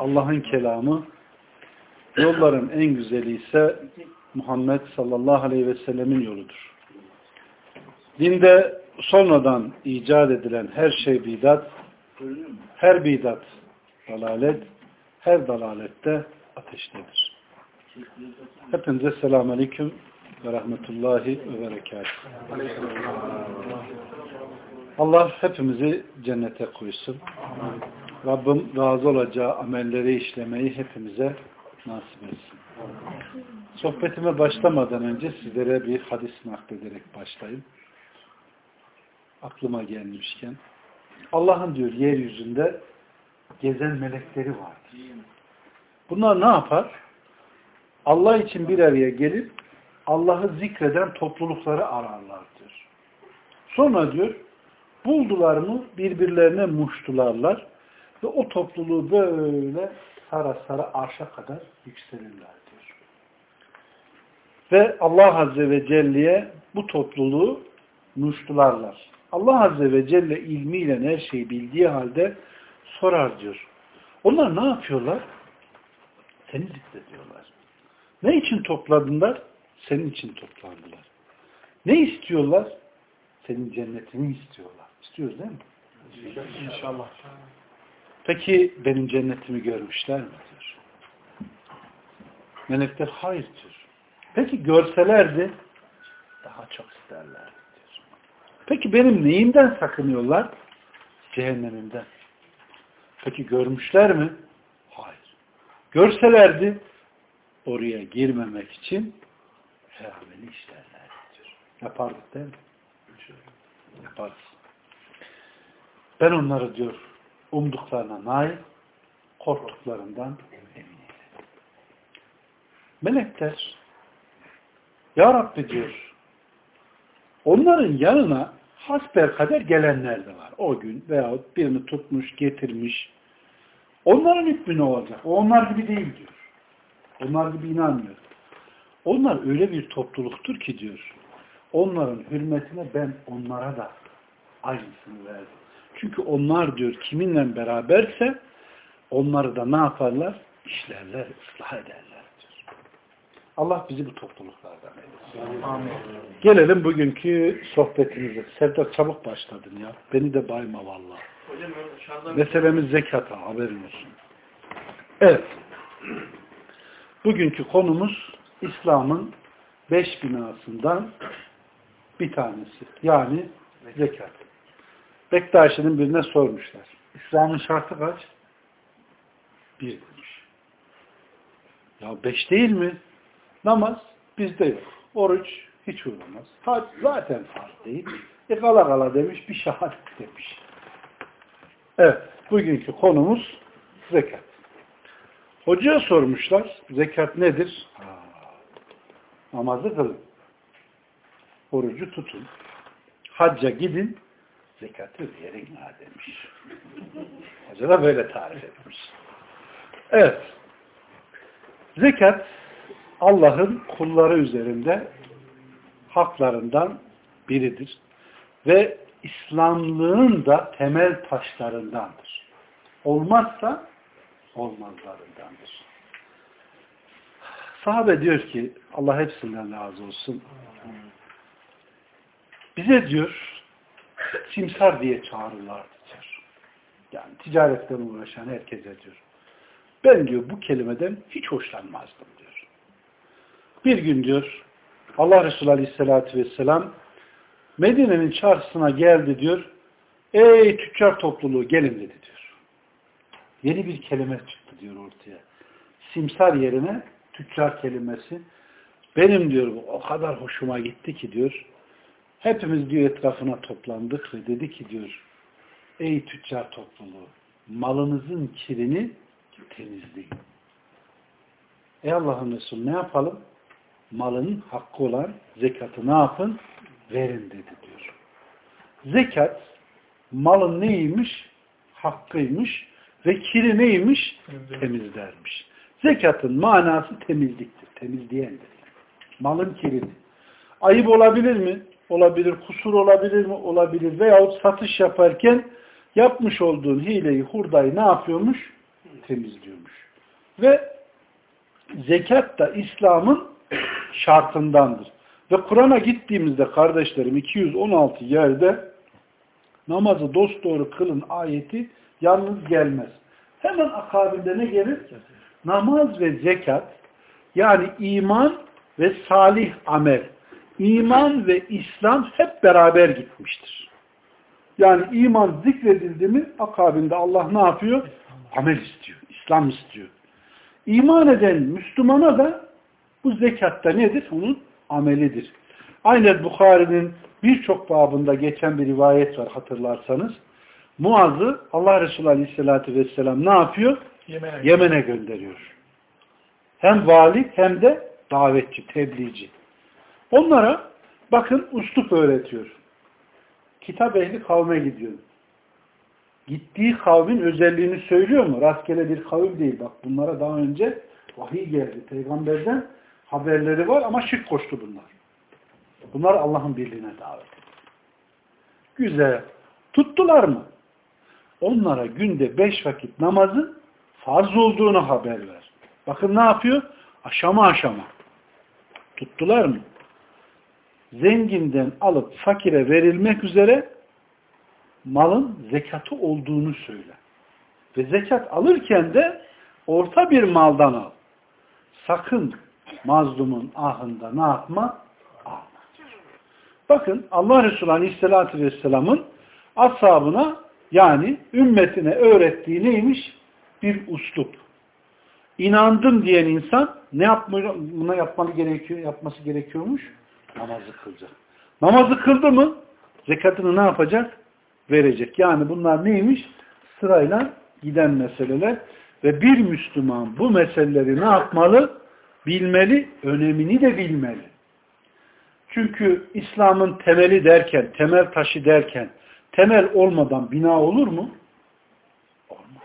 Allah'ın kelamı, yolların en güzeli ise Muhammed sallallahu aleyhi ve sellemin yoludur. Dinde sonradan icat edilen her şey bidat, her bidat dalalet, her dalalette ateştedir. Hepinize selamun aleyküm ve rahmetullahi ve berekatuhu. Allah hepimizi cennete koysun. Rabbim razı olacağı amelleri işlemeyi hepimize nasip etsin. Sohbetime başlamadan önce sizlere bir hadis naklederek başlayayım. Aklıma gelmişken. Allah'ın diyor yeryüzünde gezen melekleri vardır. Bunlar ne yapar? Allah için bir araya gelip Allah'ı zikreden toplulukları ararlar diyor. Sonra diyor buldular mı birbirlerine muştularlar ve o topluluğu böyle sara sara arşa kadar yükselirler diyor. Ve Allah Azze ve Celle'ye bu topluluğu muştularlar. Allah Azze ve Celle ilmiyle her şeyi bildiği halde sorar diyor. Onlar ne yapıyorlar? Seni zikrediyorlar. Ne için topladınlar? Senin için toplandılar. Ne istiyorlar? Senin cennetini istiyorlar. İstiyoruz değil mi? İnşallah. Peki benim cennetimi görmüşler mi? diyor. Melekler hayır diyor. Peki görselerdi daha çok isterlerdi diyor. Peki benim neyimden sakınıyorlar? Cehennemimden. Peki görmüşler mi? Hayır. Görselerdi oraya girmemek için herameli işlerlerdi diyor. Yapardık değil mi? Yaparız. Ben onları diyor umduklarına nail, korktuklarından emin Melekler Ya Rabbi diyor onların yanına hasper kader gelenler de var. O gün veyahut birini tutmuş, getirmiş. Onların hükmü ne olacak? O onlar gibi değil diyor. Onlar gibi inanmıyor. Onlar öyle bir topluluktur ki diyor. Onların hürmetine ben onlara da aynısını verdim. Çünkü onlar diyor kiminle beraberse onları da ne yaparlar? İşlerler, ıslah ederler diyor. Allah bizi bu topluluklardan eylesin. Amin. Gelelim bugünkü sohbetimize. Serdar çabuk başladın ya. Beni de bayma dışarıdan Meselemiz zekata haberin olsun. Evet. Bugünkü konumuz İslam'ın beş binasından bir tanesi. Yani zekat. Bektaşi'nin birine sormuşlar. İslam'ın şartı kaç? Bir demiş. Ya beş değil mi? Namaz bizde yok. Oruç hiç uğramaz. Hac zaten farz değil. E kala kala demiş bir şehadet demiş. Evet. Bugünkü konumuz zekat. Hocaya sormuşlar. Zekat nedir? Namazı kılın. Orucu tutun. Hacca gidin. Zekatı verin ha demiş. Hoca da böyle tarif etmiş. Evet. Zekat Allah'ın kulları üzerinde haklarından biridir. Ve İslamlığın da temel taşlarındandır. Olmazsa olmazlarındandır. Sahabe diyor ki Allah hepsinden razı olsun. Bize diyor simsar diye çağırırlardı diyor. Yani ticaretten uğraşan herkese diyor. Ben diyor bu kelimeden hiç hoşlanmazdım diyor. Bir gün diyor Allah Resulü Aleyhisselatü Vesselam Medine'nin çarşısına geldi diyor. Ey tüccar topluluğu gelin dedi diyor. Yeni bir kelime çıktı diyor ortaya. Simsar yerine tüccar kelimesi. Benim diyor o kadar hoşuma gitti ki diyor. Hepimiz diyor etrafına toplandık ve dedi ki diyor ey tüccar topluluğu malınızın kirini temizleyin. Ey Allah'ın Resulü ne yapalım? Malının hakkı olan zekatı ne yapın? Verin dedi diyor. Zekat malın neymiş? Hakkıymış ve kiri neymiş? Temizlermiş. Zekatın manası temizliktir. Temizleyendir. Malın kirini. Ayıp olabilir mi? Olabilir. Kusur olabilir mi? Olabilir. Veyahut satış yaparken yapmış olduğun hileyi, hurdayı ne yapıyormuş? Temizliyormuş. Ve zekat da İslam'ın şartındandır. Ve Kur'an'a gittiğimizde kardeşlerim 216 yerde namazı dosdoğru kılın ayeti yalnız gelmez. Hemen akabinde ne gelir? Namaz ve zekat yani iman ve salih amel. İman ve İslam hep beraber gitmiştir. Yani iman zikredildi mi akabinde Allah ne yapıyor? Amel istiyor. İslam istiyor. İman eden Müslümana da bu zekatta nedir? Onun amelidir. Aynen Bukhari'nin birçok babında geçen bir rivayet var hatırlarsanız. Muaz'ı Allah Resulü Aleyhisselatü Vesselam ne yapıyor? Yemen'e gönderiyor. Hem vali hem de davetçi, tebliğci. Onlara bakın uslup öğretiyor. Kitap ehli kavme gidiyor. Gittiği kavmin özelliğini söylüyor mu? Rastgele bir kavim değil. Bak bunlara daha önce vahiy geldi. Peygamberden haberleri var ama şirk koştu bunlar. Bunlar Allah'ın birliğine davet. Güzel. Tuttular mı? Onlara günde beş vakit namazın farz olduğunu haber ver. Bakın ne yapıyor? Aşama aşama. Tuttular mı? Zenginden alıp fakire verilmek üzere malın zekatı olduğunu söyle. Ve zekat alırken de orta bir maldan al. Sakın mazlumun ahında ne yapma? Alma. Bakın Allah Resulü Aleyhisselatü Vesselam'ın ashabına yani ümmetine öğrettiği neymiş? Bir uslup. İnandım diyen insan ne yapmıyor, buna yapmalı gerekiyor, yapması gerekiyormuş? Namazı kılacak. Namazı kıldı mı? Zekatını ne yapacak? Verecek. Yani bunlar neymiş? Sırayla giden meseleler. Ve bir Müslüman bu meseleleri ne yapmalı? Bilmeli, önemini de bilmeli. Çünkü İslam'ın temeli derken, temel taşı derken, temel olmadan bina olur mu? Olmaz.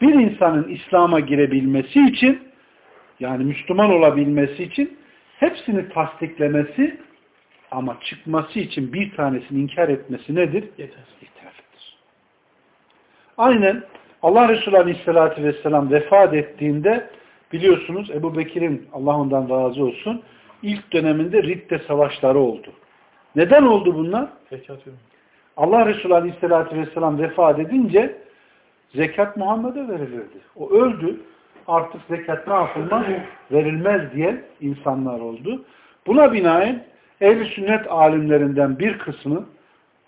Bir insanın İslam'a girebilmesi için, yani Müslüman olabilmesi için hepsini tasdiklemesi ama çıkması için bir tanesini inkar etmesi nedir? Yeter. Yeterlidir. Aynen Allah Resulü Aleyhisselatü Vesselam vefat ettiğinde biliyorsunuz Ebu Bekir'in Allah ondan razı olsun ilk döneminde Ridde savaşları oldu. Neden oldu bunlar? Allah Resulü Aleyhisselatü Vesselam vefat edince zekat Muhammed'e verilirdi. O öldü. Artık zekat ne yapılmaz? Verilmez diye insanlar oldu. Buna binaen ehl sünnet alimlerinden bir kısmı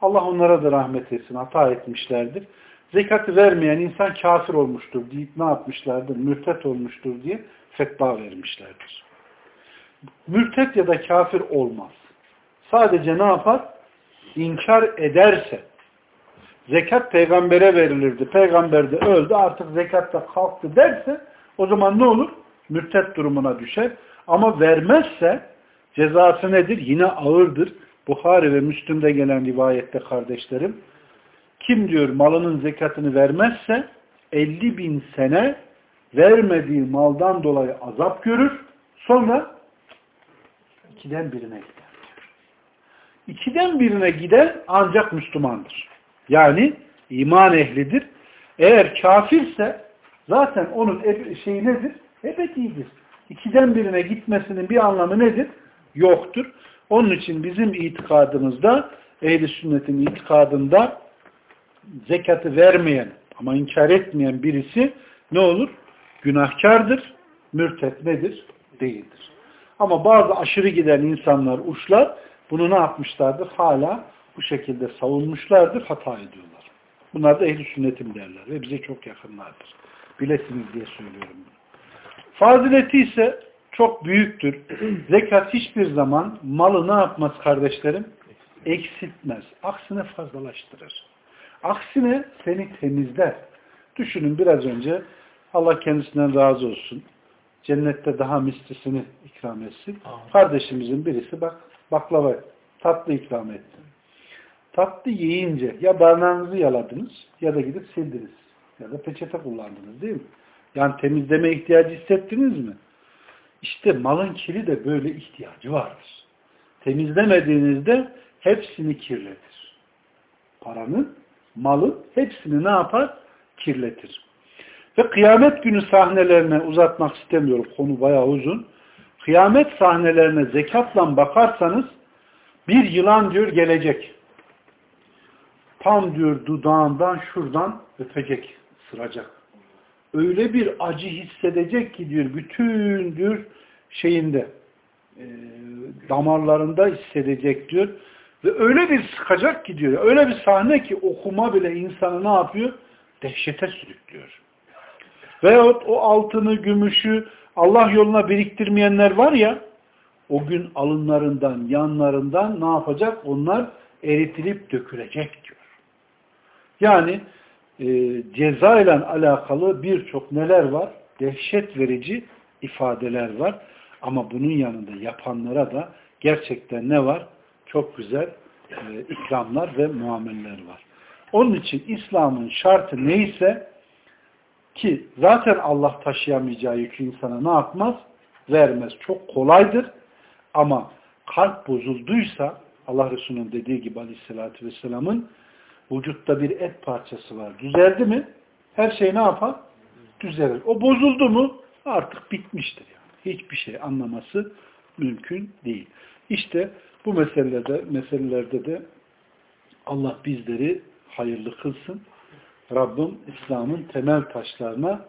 Allah onlara da rahmet etsin hata etmişlerdir. Zekatı vermeyen insan kafir olmuştur deyip ne yapmışlardır? Mürtet olmuştur diye fetva vermişlerdir. Mürtet ya da kafir olmaz. Sadece ne yapar? İnkar ederse zekat peygambere verilirdi. Peygamber de öldü artık zekat da kalktı derse o zaman ne olur? Mürtet durumuna düşer. Ama vermezse cezası nedir? Yine ağırdır. Buhari ve Müslüm'de gelen rivayette kardeşlerim kim diyor malının zekatını vermezse 50 bin sene vermediği maldan dolayı azap görür. Sonra ikiden birine gider. İkiden birine giden ancak Müslümandır. Yani iman ehlidir. Eğer kafirse zaten onun şeyi nedir? Ebedidir. İkiden birine gitmesinin bir anlamı nedir? Yoktur. Onun için bizim itikadımızda ehli sünnetin itikadında zekatı vermeyen ama inkar etmeyen birisi ne olur? Günahkardır. Mürtet nedir? Değildir. Ama bazı aşırı giden insanlar, uçlar bunu ne yapmışlardır? Hala bu şekilde savunmuşlardır, hata ediyorlar. Bunlar da ehli sünnetim derler ve bize çok yakınlardır. Bilesiniz diye söylüyorum. Fazileti ise çok büyüktür. Zekat hiçbir zaman malı ne yapmaz kardeşlerim? Eksiltmez. Aksine fazlalaştırır. Aksine seni temizler. Düşünün biraz önce Allah kendisinden razı olsun. cennette daha mislisini ikram etsin. Amin. Kardeşimizin birisi bak baklava tatlı ikram etti. Tatlı yiyince ya barnağınızı yaladınız ya da gidip sildiniz. Ya da peçete kullandınız değil mi? Yani temizleme ihtiyacı hissettiniz mi? İşte malın kiri de böyle ihtiyacı vardır. Temizlemediğinizde hepsini kirletir. Paranın, malın hepsini ne yapar? Kirletir. Ve kıyamet günü sahnelerine uzatmak istemiyorum. Konu bayağı uzun. Kıyamet sahnelerine zekatla bakarsanız bir yılan diyor gelecek. Tam diyor dudağından şuradan öpecek, ısıracak. Öyle bir acı hissedecek ki diyor bütün diyor şeyinde e, damarlarında hissedecek diyor. Ve öyle bir sıkacak ki diyor. Öyle bir sahne ki okuma bile insanı ne yapıyor? Dehşete sürüklüyor. Veyahut o altını, gümüşü Allah yoluna biriktirmeyenler var ya o gün alınlarından, yanlarından ne yapacak? Onlar eritilip dökülecek diyor. Yani e, ceza ile alakalı birçok neler var? Dehşet verici ifadeler var. Ama bunun yanında yapanlara da gerçekten ne var? Çok güzel e, ikramlar ve muameleler var. Onun için İslam'ın şartı neyse ki zaten Allah taşıyamayacağı yükü insana ne yapmaz? Vermez. Çok kolaydır. Ama kalp bozulduysa Allah Resulü'nün dediği gibi aleyhissalatü vesselamın vücutta bir et parçası var. Düzeldi mi? Her şey ne yapar? Düzelir. O bozuldu mu? Artık bitmiştir. Yani. Hiçbir şey anlaması mümkün değil. İşte bu meselelerde, meselelerde de Allah bizleri hayırlı kılsın. Rabbim İslam'ın temel taşlarına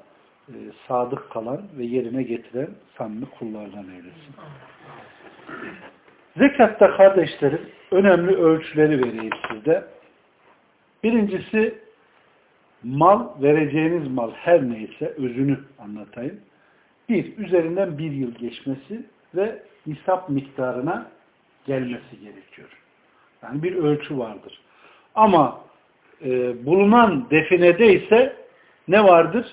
e, sadık kalan ve yerine getiren samimi kullardan eylesin. Zekatta kardeşlerim önemli ölçüleri vereyim sizde. Birincisi mal, vereceğiniz mal her neyse özünü anlatayım. Bir, üzerinden bir yıl geçmesi ve nisap miktarına gelmesi gerekiyor. Yani bir ölçü vardır. Ama e, bulunan definede ise ne vardır?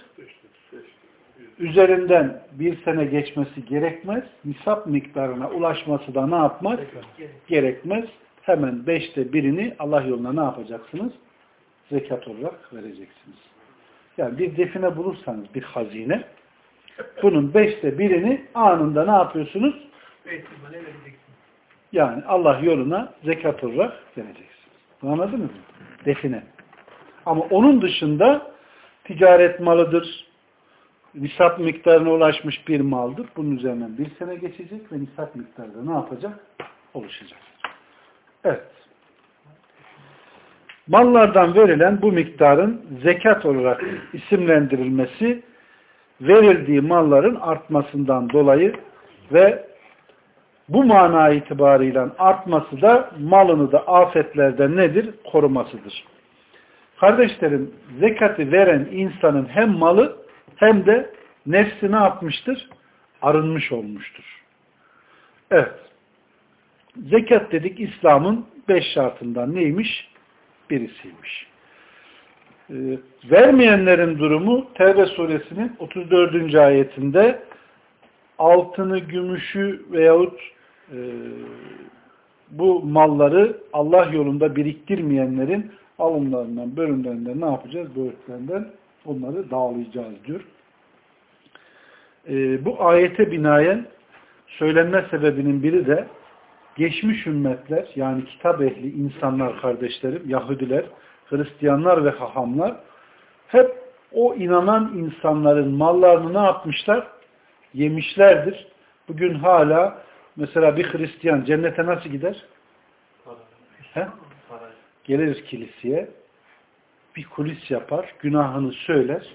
Üzerinden bir sene geçmesi gerekmez. Nisap miktarına ulaşması da ne yapmaz? Gerekmez. Hemen beşte birini Allah yoluna ne yapacaksınız? Zekat olarak vereceksiniz. Yani bir define bulursanız bir hazine bunun beşte birini anında ne yapıyorsunuz? Yani Allah yoluna zekat olarak vereceksiniz. Anladınız mı? Define. Ama onun dışında ticaret malıdır, nisap miktarına ulaşmış bir maldır. Bunun üzerinden bir sene geçecek ve nisap miktarda ne yapacak? Oluşacak. Evet. Mallardan verilen bu miktarın zekat olarak isimlendirilmesi verildiği malların artmasından dolayı ve bu mana itibarıyla artması da malını da afetlerden nedir? Korumasıdır. Kardeşlerim zekatı veren insanın hem malı hem de nefsi ne yapmıştır? Arınmış olmuştur. Evet. Zekat dedik İslam'ın beş şartından neymiş? Birisiymiş. Ee, vermeyenlerin durumu Tevbe suresinin 34. ayetinde altını, gümüşü veyahut e, bu malları Allah yolunda biriktirmeyenlerin alımlarından, bölümlerinden ne yapacağız? Bölüklerinden onları dağılayacağız diyor. E, bu ayete binaen söylenme sebebinin biri de geçmiş ümmetler yani kitap ehli insanlar kardeşlerim, Yahudiler, Hristiyanlar ve hahamlar hep o inanan insanların mallarını ne yapmışlar? Yemişlerdir. Bugün hala mesela bir Hristiyan cennete nasıl gider? He? Gelir kiliseye bir kulis yapar, günahını söyler.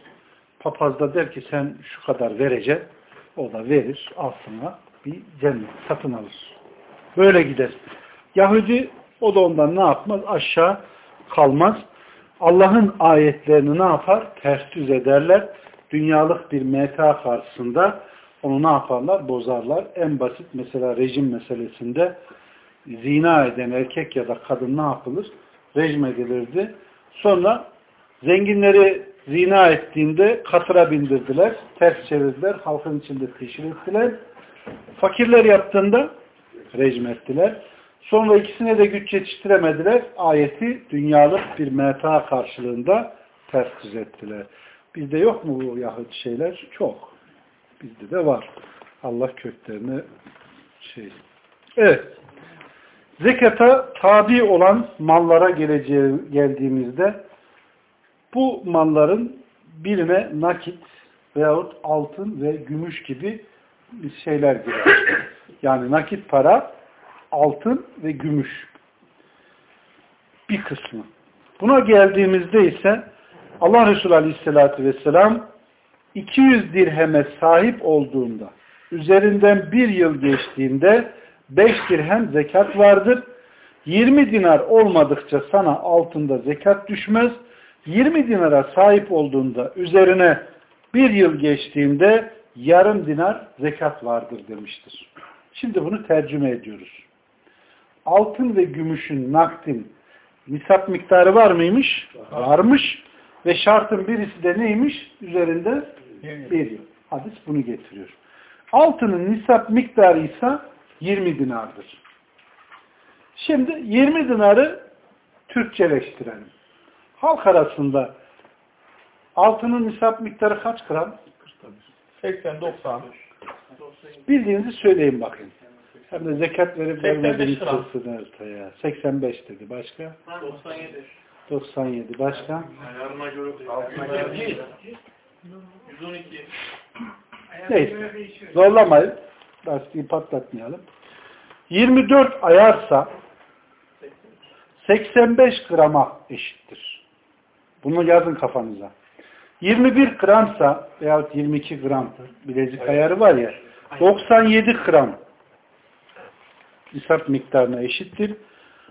Papaz da der ki sen şu kadar vereceksin. O da verir, altına bir cennet satın alır. Böyle gider. Yahudi o da ondan ne yapmaz? Aşağı kalmaz. Allah'ın ayetlerini ne yapar? Ters düz ederler. Dünyalık bir meta karşısında onu ne yaparlar? Bozarlar. En basit mesela rejim meselesinde zina eden erkek ya da kadın ne yapılır? Rejim edilirdi. Sonra zenginleri zina ettiğinde katıra bindirdiler, ters çevirdiler, halkın içinde teşhir ettiler. Fakirler yaptığında rejim ettiler. Sonra ikisine de güç yetiştiremediler. Ayeti dünyalık bir meta karşılığında ters düz ettiler. Bizde yok mu bu Yahudi şeyler? Çok. Bizde de var. Allah köklerini şey. Evet. Zekata tabi olan mallara geleceği, geldiğimizde bu malların birine nakit veyahut altın ve gümüş gibi şeyler girer. Yani nakit para, altın ve gümüş. Bir kısmı. Buna geldiğimizde ise Allah Resulü Aleyhisselatü Vesselam 200 dirheme sahip olduğunda üzerinden bir yıl geçtiğinde 5 dirhem zekat vardır. 20 dinar olmadıkça sana altında zekat düşmez. 20 dinara sahip olduğunda üzerine bir yıl geçtiğinde yarım dinar zekat vardır demiştir. Şimdi bunu tercüme ediyoruz. Altın ve gümüşün nakdin nisap miktarı var mıymış? Varmış. Ve şartın birisi de neymiş? Üzerinde bir. Hadis bunu getiriyor. Altının nisap miktarı ise 20 dinardır. Şimdi 20 dinarı Türkçeleştirelim. Halk arasında altının nisap miktarı kaç gram? 80, 90. Bildiğinizi söyleyin bakın. Hem de zekat verip 85 vermediğiniz kılsın ortaya. 85 dedi. Başka? 97. 97. Başka? Ayarına göre 112. Neyse. Zorlamayın. Lastiği patlatmayalım. 24 ayarsa 85 grama eşittir. Bunu yazın kafanıza. 21 gramsa veyahut 22 gram bilezik ayarı var ya 97 gram nisap miktarına eşittir.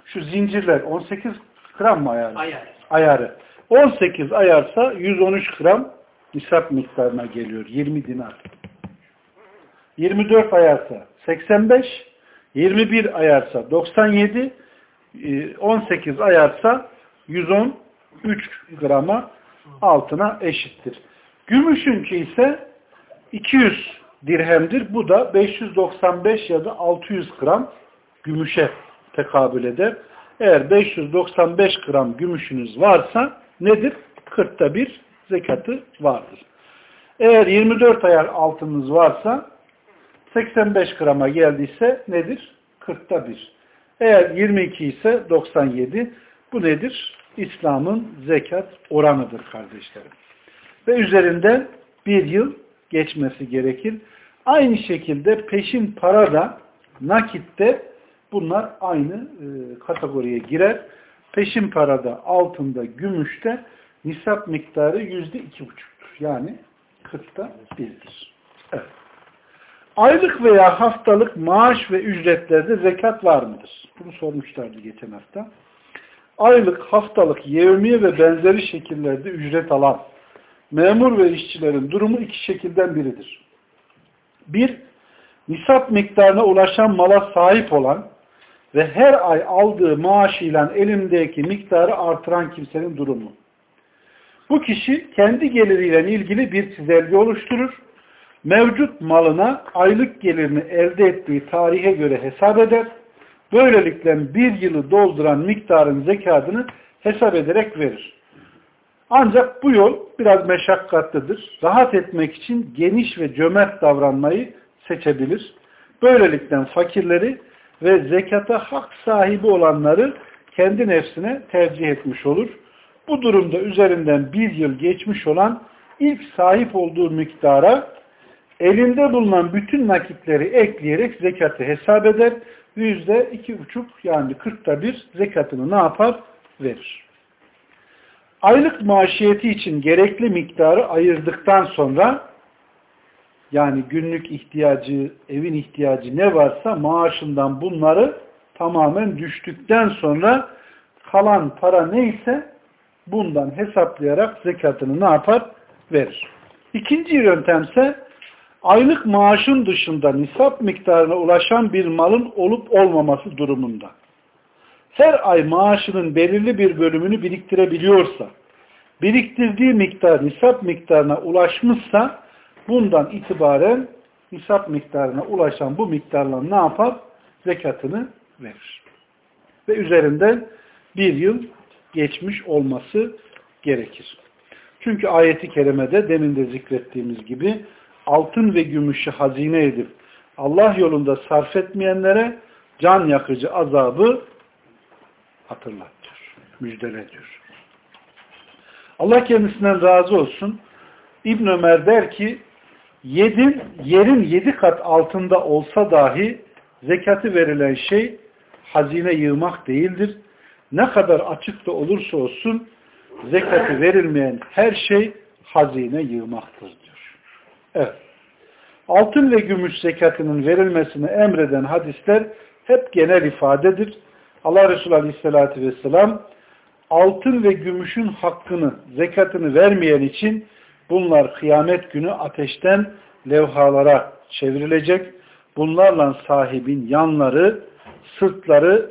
Şu zincirler 18 gram mı ayarı? Ayar. Ayarı. 18 ayarsa 113 gram nisap miktarına geliyor. 20 dinar. 24 ayarsa 85, 21 ayarsa 97, e, 18 ayarsa 113 grama altına eşittir. Gümüşünki ise 200 dirhemdir. Bu da 595 ya da 600 gram gümüşe tekabül eder. Eğer 595 gram gümüşünüz varsa nedir? 40'ta bir zekatı vardır. Eğer 24 ayar altınız varsa 85 grama geldiyse nedir? 40'ta bir. Eğer 22 ise 97. Bu nedir? İslam'ın zekat oranıdır kardeşlerim. Ve üzerinden bir yıl geçmesi gerekir. Aynı şekilde peşin para da nakitte bunlar aynı e, kategoriye girer. Peşin parada, altında, gümüşte nisap miktarı yüzde iki buçuktur. Yani 40'ta birdir. Evet. Aylık veya haftalık maaş ve ücretlerde zekat var mıdır? Bunu sormuşlardı geçen hafta. Aylık, haftalık, yevmiye ve benzeri şekillerde ücret alan memur ve işçilerin durumu iki şekilden biridir. Bir, nisap miktarına ulaşan mala sahip olan ve her ay aldığı maaşıyla elindeki miktarı artıran kimsenin durumu. Bu kişi kendi geliriyle ilgili bir çizelge oluşturur. Mevcut malına aylık gelirini elde ettiği tarihe göre hesap eder. Böylelikle bir yılı dolduran miktarın zekatını hesap ederek verir. Ancak bu yol biraz meşakkatlidir. Rahat etmek için geniş ve cömert davranmayı seçebilir. Böylelikle fakirleri ve zekata hak sahibi olanları kendi nefsine tercih etmiş olur. Bu durumda üzerinden bir yıl geçmiş olan ilk sahip olduğu miktara elinde bulunan bütün nakitleri ekleyerek zekatı hesap eder. Yüzde iki buçuk yani kırkta bir zekatını ne yapar? Verir. Aylık maaşiyeti için gerekli miktarı ayırdıktan sonra yani günlük ihtiyacı, evin ihtiyacı ne varsa maaşından bunları tamamen düştükten sonra kalan para neyse bundan hesaplayarak zekatını ne yapar? Verir. İkinci yöntemse aylık maaşın dışında nisap miktarına ulaşan bir malın olup olmaması durumunda. Her ay maaşının belirli bir bölümünü biriktirebiliyorsa biriktirdiği miktar nisap miktarına ulaşmışsa bundan itibaren nisap miktarına ulaşan bu miktarla ne yapar? Zekatını verir. Ve üzerinden bir yıl geçmiş olması gerekir. Çünkü ayeti kerimede demin de zikrettiğimiz gibi altın ve gümüşü hazine edip Allah yolunda sarf etmeyenlere can yakıcı azabı hatırlatıyor, müjdele diyor. Allah kendisinden razı olsun. İbn Ömer der ki yedin, yerin yedi kat altında olsa dahi zekatı verilen şey hazine yığmak değildir. Ne kadar açık da olursa olsun zekatı verilmeyen her şey hazine yığmaktır. Evet. Altın ve gümüş zekatının verilmesini emreden hadisler hep genel ifadedir. Allah Resulü Aleyhisselatü Vesselam altın ve gümüşün hakkını, zekatını vermeyen için bunlar kıyamet günü ateşten levhalara çevrilecek. Bunlarla sahibin yanları, sırtları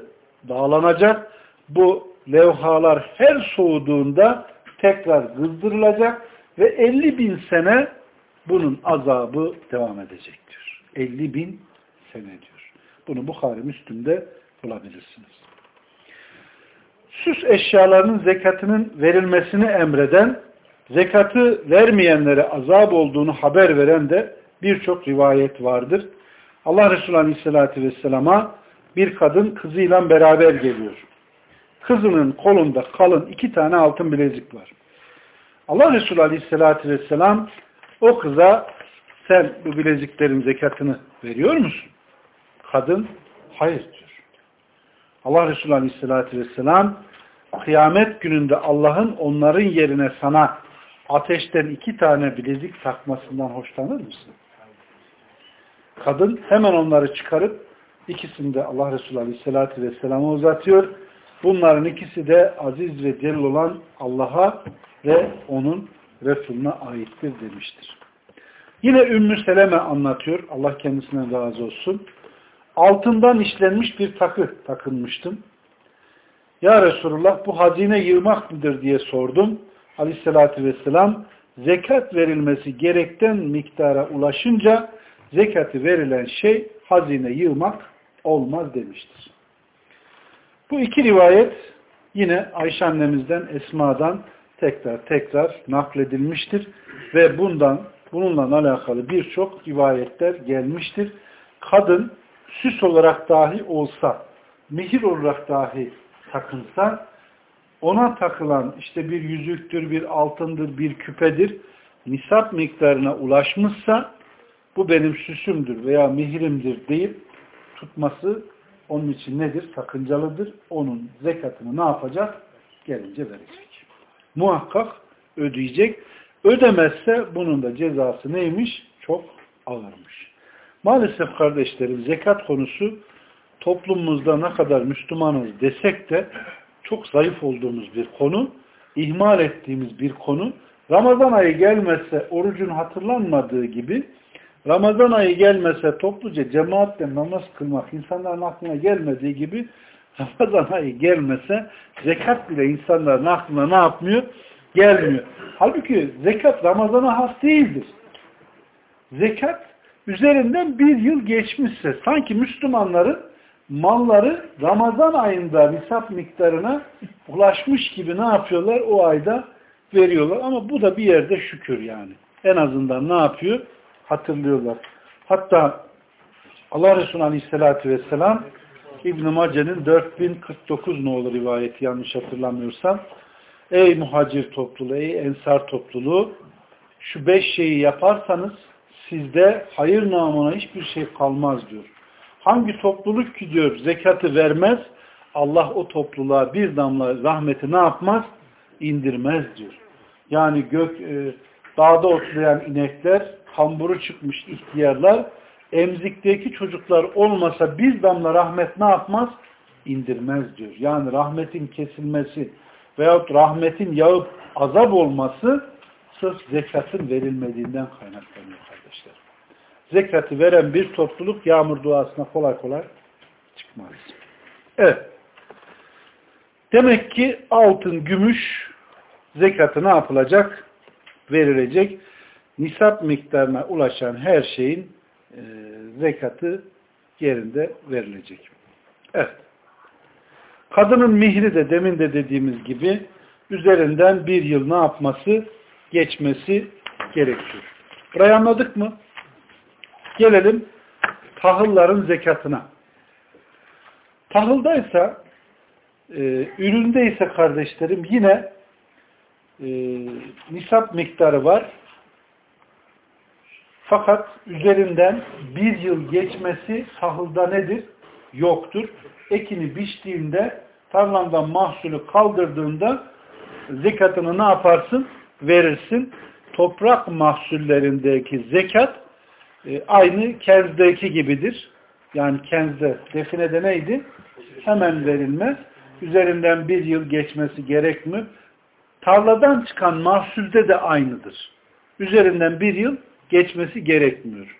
dağlanacak. Bu levhalar her soğuduğunda tekrar kızdırılacak ve 50 bin sene bunun azabı devam edecektir. 50 bin sene diyor. Bunu Bukhari Müslüm'de bulabilirsiniz. Süs eşyalarının zekatının verilmesini emreden, zekatı vermeyenlere azap olduğunu haber veren de birçok rivayet vardır. Allah Resulü Aleyhisselatü Vesselam'a bir kadın kızıyla beraber geliyor. Kızının kolunda kalın iki tane altın bilezik var. Allah Resulü Aleyhisselatü Vesselam o kıza sen bu bileziklerin zekatını veriyor musun? Kadın hayır diyor. Allah Resulü Aleyhisselatü Vesselam kıyamet gününde Allah'ın onların yerine sana ateşten iki tane bilezik takmasından hoşlanır mısın? Kadın hemen onları çıkarıp ikisini de Allah Resulü Aleyhisselatü Vesselam'a uzatıyor. Bunların ikisi de aziz ve celil olan Allah'a ve onun Resulüne aittir demiştir. Yine Ümmü Seleme anlatıyor. Allah kendisinden razı olsun. Altından işlenmiş bir takı takınmıştım. Ya Resulullah bu hazine yığmak mıdır diye sordum. Aleyhissalatü vesselam zekat verilmesi gerekten miktara ulaşınca zekatı verilen şey hazine yığmak olmaz demiştir. Bu iki rivayet yine Ayşe annemizden Esma'dan tekrar tekrar nakledilmiştir ve bundan bununla alakalı birçok rivayetler gelmiştir. Kadın süs olarak dahi olsa, mihir olarak dahi takınsa, ona takılan işte bir yüzüktür, bir altındır, bir küpedir, nisap miktarına ulaşmışsa, bu benim süsümdür veya mihrimdir deyip tutması onun için nedir? Sakıncalıdır. Onun zekatını ne yapacak? Gelince verecek. Muhakkak ödeyecek. Ödemezse bunun da cezası neymiş? Çok ağırmış. Maalesef kardeşlerim zekat konusu toplumumuzda ne kadar Müslümanız desek de çok zayıf olduğumuz bir konu, ihmal ettiğimiz bir konu. Ramazan ayı gelmezse orucun hatırlanmadığı gibi Ramazan ayı gelmese topluca cemaatle namaz kılmak insanların aklına gelmediği gibi Ramazan ayı gelmese zekat bile insanların aklına ne yapmıyor? Gelmiyor. Halbuki zekat Ramazan'a has değildir. Zekat üzerinden bir yıl geçmişse sanki Müslümanların malları Ramazan ayında nisap miktarına ulaşmış gibi ne yapıyorlar? O ayda veriyorlar. Ama bu da bir yerde şükür yani. En azından ne yapıyor? Hatırlıyorlar. Hatta Allah Resulü Aleyhisselatü Vesselam İbn-i Mace'nin 4049 nolu rivayeti yanlış hatırlamıyorsam Ey muhacir topluluğu, ey ensar topluluğu şu beş şeyi yaparsanız sizde hayır namına hiçbir şey kalmaz diyor. Hangi topluluk ki diyor zekatı vermez Allah o topluluğa bir damla rahmeti ne yapmaz? indirmez diyor. Yani gök e, dağda otlayan inekler, kamburu çıkmış ihtiyarlar, emzikteki çocuklar olmasa bir damla rahmet ne yapmaz? indirmez diyor. Yani rahmetin kesilmesi veyahut rahmetin yağıp azap olması sırf zekatın verilmediğinden kaynaklanıyor kardeşler. Zekatı veren bir topluluk yağmur duasına kolay kolay çıkmaz. Evet. Demek ki altın, gümüş zekatı ne yapılacak? Verilecek. Nisap miktarına ulaşan her şeyin e, zekatı yerinde verilecek. Evet. Kadının mihri de demin de dediğimiz gibi üzerinden bir yıl ne yapması? Geçmesi gerekiyor. Burayı anladık mı? Gelelim tahılların zekatına. Tahıldaysa e, üründeyse kardeşlerim yine e, nisap miktarı var. Fakat üzerinden bir yıl geçmesi tahılda nedir? Yoktur. Ekini biçtiğinde tarlandan mahsulü kaldırdığında zekatını ne yaparsın? Verirsin. Toprak mahsullerindeki zekat e, aynı kenzdeki gibidir. Yani kenzde, definede neydi? Hemen verilmez. Üzerinden bir yıl geçmesi gerek mi? Tarladan çıkan mahsulde de aynıdır. Üzerinden bir yıl geçmesi gerekmiyor.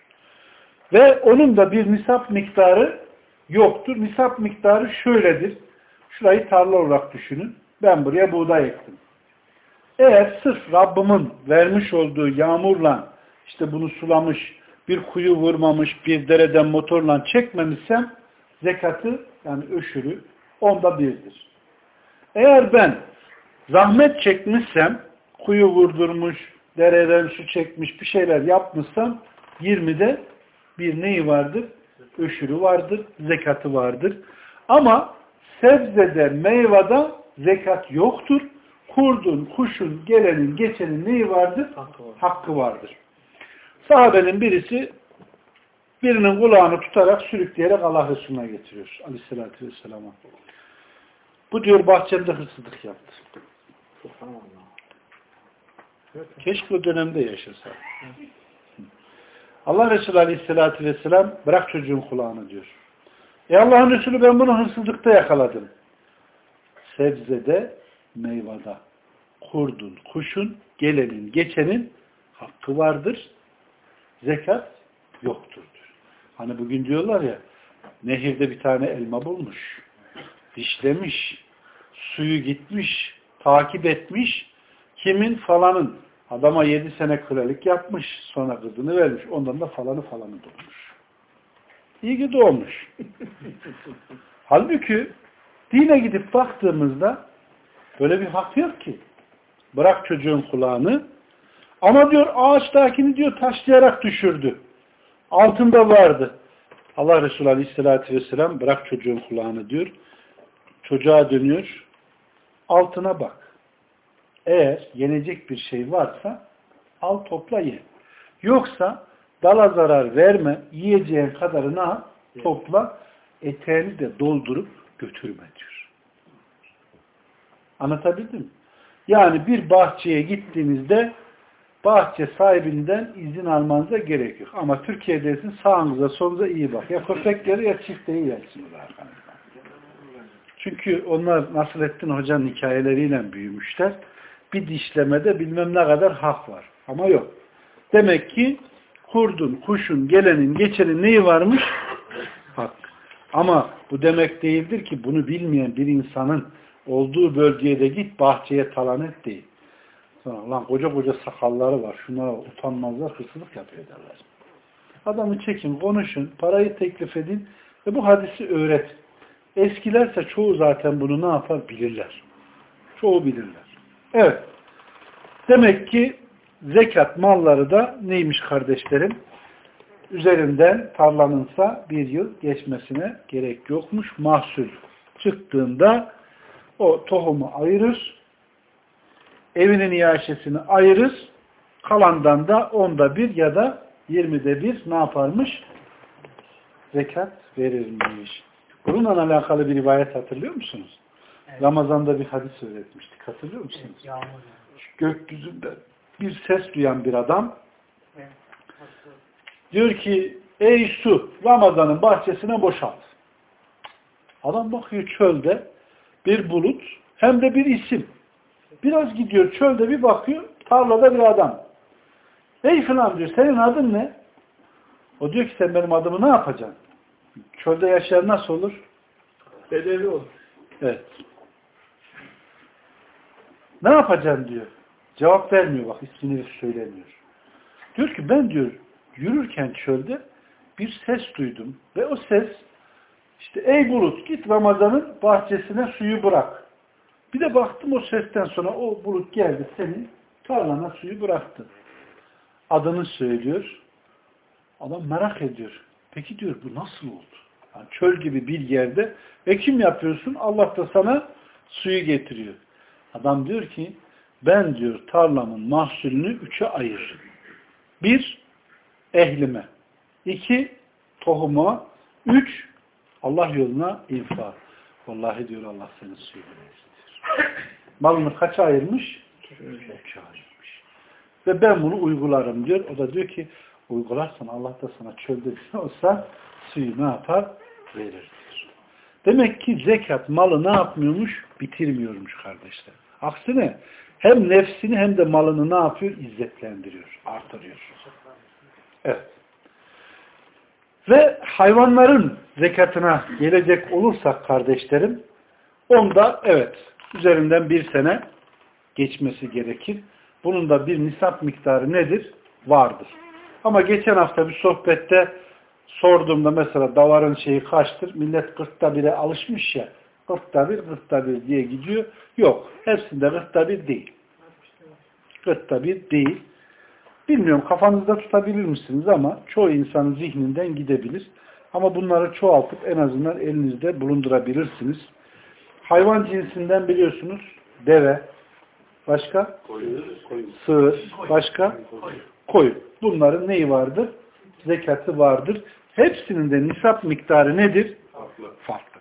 Ve onun da bir nisap miktarı yoktur. Nisap miktarı şöyledir. Şurayı tarla olarak düşünün. Ben buraya buğday ektim. Eğer sırf Rabbimin vermiş olduğu yağmurla işte bunu sulamış, bir kuyu vurmamış, bir dereden motorla çekmemişsem zekatı yani öşürü onda birdir. Eğer ben zahmet çekmişsem, kuyu vurdurmuş, dereden su çekmiş bir şeyler yapmışsam 20'de bir neyi vardır? Öşürü vardır, zekatı vardır. Ama sebzede, meyvada zekat yoktur. Kurdun, kuşun, gelenin, geçenin neyi vardır? Hakkı var. Hakkı vardır. Sahabenin birisi birinin kulağını tutarak sürükleyerek Allah Resulüne getiriyor. Aleyhissalatü vesselam'a. Bu diyor bahçemde hırsızlık yaptı. Keşke o dönemde yaşasa. Allah Resulü Aleyhisselatü Vesselam bırak çocuğun kulağını diyor. E Allah'ın Resulü ben bunu hırsızlıkta yakaladım. Sebzede, meyvada, kurdun, kuşun, gelenin, geçenin hakkı vardır. Zekat yoktur. Hani bugün diyorlar ya nehirde bir tane elma bulmuş. Dişlemiş. Suyu gitmiş. Takip etmiş. Kimin falanın. Adama yedi sene kölelik yapmış. Sonra kızını vermiş. Ondan da falanı falanı doğmuş. İyi ki doğmuş. Halbuki dine gidip baktığımızda böyle bir hak yok ki. Bırak çocuğun kulağını. Ama diyor ağaçtakini diyor taşlayarak düşürdü. Altında vardı. Allah Resulü Aleyhisselatü Vesselam bırak çocuğun kulağını diyor. Çocuğa dönüyor. Altına bak. Eğer yenecek bir şey varsa al topla ye. Yoksa dala zarar verme. Yiyeceğin kadarını al topla. Eteğini de doldurup götürme diyor. Anlatabildim mi? Yani bir bahçeye gittiğinizde bahçe sahibinden izin almanıza gerek yok. Ama Türkiye'desin sağınıza solunuza iyi bak. Ya köpekleri ya çifteyi yersiniz arkanızdan. Çünkü onlar Nasrettin Hoca'nın hikayeleriyle büyümüşler. Bir dişlemede bilmem ne kadar hak var. Ama yok. Demek ki kurdun, kuşun, gelenin, geçenin neyi varmış? Hak. Ama bu demek değildir ki bunu bilmeyen bir insanın olduğu bölgeye de git bahçeye talan et değil. Sonra lan koca koca sakalları var. Şunlara utanmazlar, hırsızlık yapıyor derler. Adamı çekin, konuşun, parayı teklif edin ve bu hadisi öğret. Eskilerse çoğu zaten bunu ne yapar? Bilirler. Çoğu bilirler. Evet. Demek ki zekat malları da neymiş kardeşlerim? Üzerinden tarlanınsa bir yıl geçmesine gerek yokmuş. Mahsul çıktığında o tohumu ayırır, evinin iaşesini ayırır, kalandan da onda bir ya da yirmide bir ne yaparmış? Zekat verilmiş. Bununla alakalı bir rivayet hatırlıyor musunuz? Evet. Ramazan'da bir hadis öğretmiştik. Hatırlıyor musunuz? Evet, yağmur. Gökyüzünde bir ses duyan bir adam Evet. diyor ki ey su Ramazan'ın bahçesine boşalt. Adam bakıyor çölde bir bulut hem de bir isim. Biraz gidiyor çölde bir bakıyor tarlada bir adam. Ey falan diyor senin adın ne? O diyor ki sen benim adımı ne yapacaksın? Çölde yaşayan nasıl olur? Bedevi olur. Evet. Ne yapacaksın diyor. Cevap vermiyor bak ismini söylemiyor. Diyor ki ben diyor yürürken çölde bir ses duydum ve o ses işte ey bulut git Ramazan'ın bahçesine suyu bırak. Bir de baktım o sesten sonra o bulut geldi senin tarlana suyu bıraktı. Adını söylüyor. Adam merak ediyor. Peki diyor bu nasıl oldu? Yani çöl gibi bir yerde ekim yapıyorsun Allah da sana suyu getiriyor. Adam diyor ki ben diyor tarlamın mahsulünü üçe ayırırım. Bir, ehlime. iki tohuma. Üç, Allah yoluna infak. Vallahi diyor Allah senin suyunu diyor. Malını kaça ayırmış? Üçe ayırmış. Ve ben bunu uygularım diyor. O da diyor ki uygularsan Allah da sana çölde bir olsa suyu ne yapar? Verir diyor. Demek ki zekat malı ne yapmıyormuş? Bitirmiyormuş kardeşler. Aksine hem nefsini hem de malını ne yapıyor? İzzetlendiriyor, artırıyor. Evet. Ve hayvanların zekatına gelecek olursak kardeşlerim, onda evet üzerinden bir sene geçmesi gerekir. Bunun da bir nisap miktarı nedir? Vardır. Ama geçen hafta bir sohbette sorduğumda mesela davarın şeyi kaçtır? Millet 40'ta 1'e alışmış ya. 40'ta 1, 40'ta 1 diye gidiyor. Yok. Hepsinde 40'ta 1 değil. 40'ta 1 değil. Bilmiyorum kafanızda tutabilir misiniz ama çoğu insanın zihninden gidebilir. Ama bunları çoğaltıp en azından elinizde bulundurabilirsiniz. Hayvan cinsinden biliyorsunuz deve, başka? Sığır, başka? Koyun. Bunların neyi vardır? Zekatı vardır. Hepsinin de nisap miktarı nedir? Farklıdır.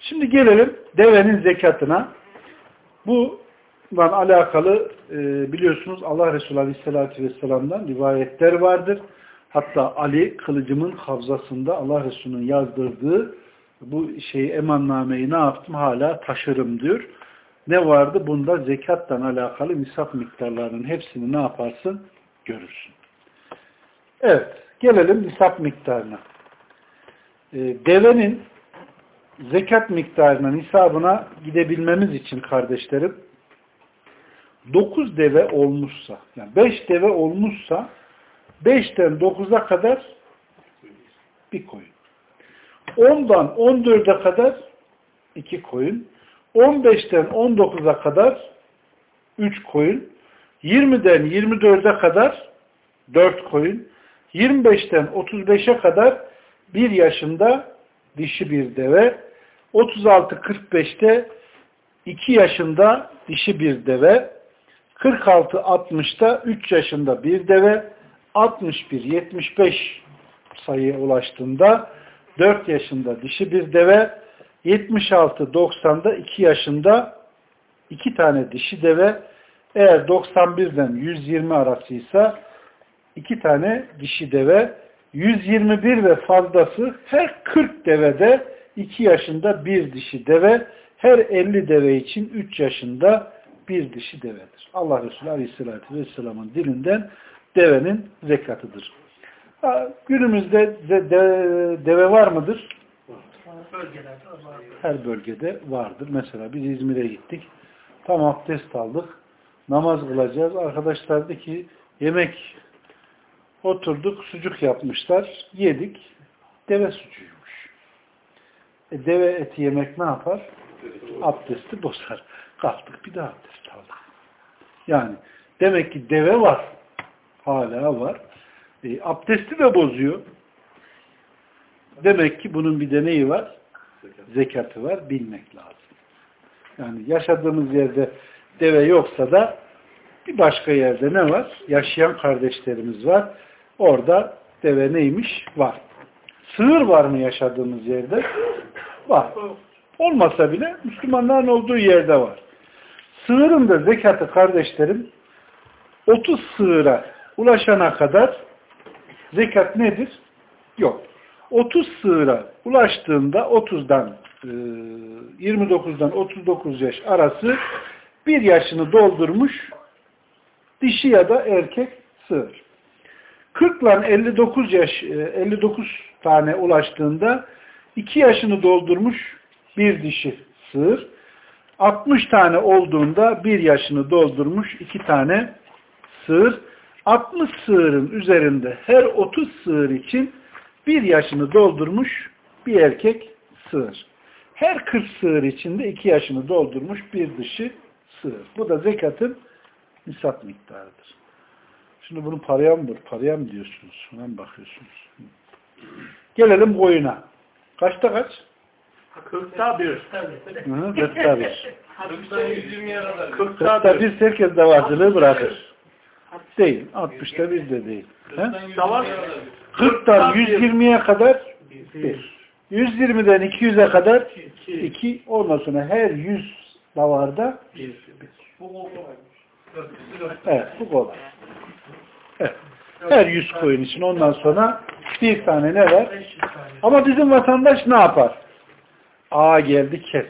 Şimdi gelelim devenin zekatına. Bununla alakalı e, biliyorsunuz Allah Resulü Aleyhisselatü Vesselam'dan rivayetler vardır. Hatta Ali kılıcımın havzasında Allah Resulü'nün yazdırdığı bu şeyi emannameyi ne yaptım hala taşırım diyor. Ne vardı? Bunda zekatla alakalı nisap miktarlarının hepsini ne yaparsın? Görürsün. Evet. Gelelim nisap miktarına. Ee, devenin zekat miktarına, nisabına gidebilmemiz için kardeşlerim 9 deve olmuşsa, yani 5 deve olmuşsa 5'ten 9'a kadar bir koyun. 10'dan 14'e kadar 2 koyun. 15'ten 19'a kadar 3 koyun. 20'den 24'e kadar 4 koyun. 25'ten 35'e kadar 1 yaşında dişi bir deve. 36-45'te 2 yaşında dişi bir deve. 46-60'da 3 yaşında bir deve. 61-75 sayıya ulaştığında 4 yaşında dişi bir deve. 76-90'da 2 yaşında 2 tane dişi deve. Eğer 91'den 120 arasıysa 2 tane dişi deve. 121 ve fazlası her 40 devede 2 yaşında bir dişi deve. Her 50 deve için 3 yaşında bir dişi devedir. Allah Resulü Aleyhisselatü Vesselam'ın dilinden devenin zekatıdır. Günümüzde de, de, deve var mıdır? Her bölgede vardır. Mesela biz İzmir'e gittik. Tam abdest aldık. Namaz kılacağız. Arkadaşlar dedi ki yemek oturduk. Sucuk yapmışlar. Yedik. Deve sucuğuymuş. E, deve eti yemek ne yapar? Abdesti bozar. Kalktık bir daha abdest aldık. Yani demek ki deve var. Hala var. E, abdesti de bozuyor. Demek ki bunun bir deneyi var. Zekatı var. Bilmek lazım. Yani yaşadığımız yerde deve yoksa da bir başka yerde ne var? Yaşayan kardeşlerimiz var. Orada deve neymiş? Var. Sığır var mı yaşadığımız yerde? Var. Olmasa bile Müslümanların olduğu yerde var. Sığırın da zekatı kardeşlerim 30 sığıra ulaşana kadar zekat nedir? Yok. 30 sığıra ulaştığında 30'dan 29'dan 39 yaş arası bir yaşını doldurmuş dişi ya da erkek sığır. 40 ile 59 yaş 59 tane ulaştığında 2 yaşını doldurmuş bir dişi sığır. 60 tane olduğunda bir yaşını doldurmuş iki tane sığır. 60 sığırın üzerinde her 30 sığır için bir yaşını doldurmuş bir erkek sığır. Her 40 sığır içinde iki yaşını doldurmuş bir dişi sığır. Bu da zekatın nisap miktarıdır. Şimdi bunu paraya mı, paraya mı diyorsunuz? Şuna bakıyorsunuz? Gelelim koyuna. Kaçta kaç? Kırkta bir. Hı, Kırkta bir. Kırkta 120'ye kadar. Kırkta bir herkes davacılığı bırakır. Değil. 60'ta bir de değil. He? Savaş. 40'tan 120'ye kadar 1. 120'den 200'e kadar 2. Ondan sonra her 100 davarda Evet, bu kolay. Evet. Her 100 koyun için ondan sonra bir tane ne var? Ama bizim vatandaş ne yapar? Ağa geldi kes.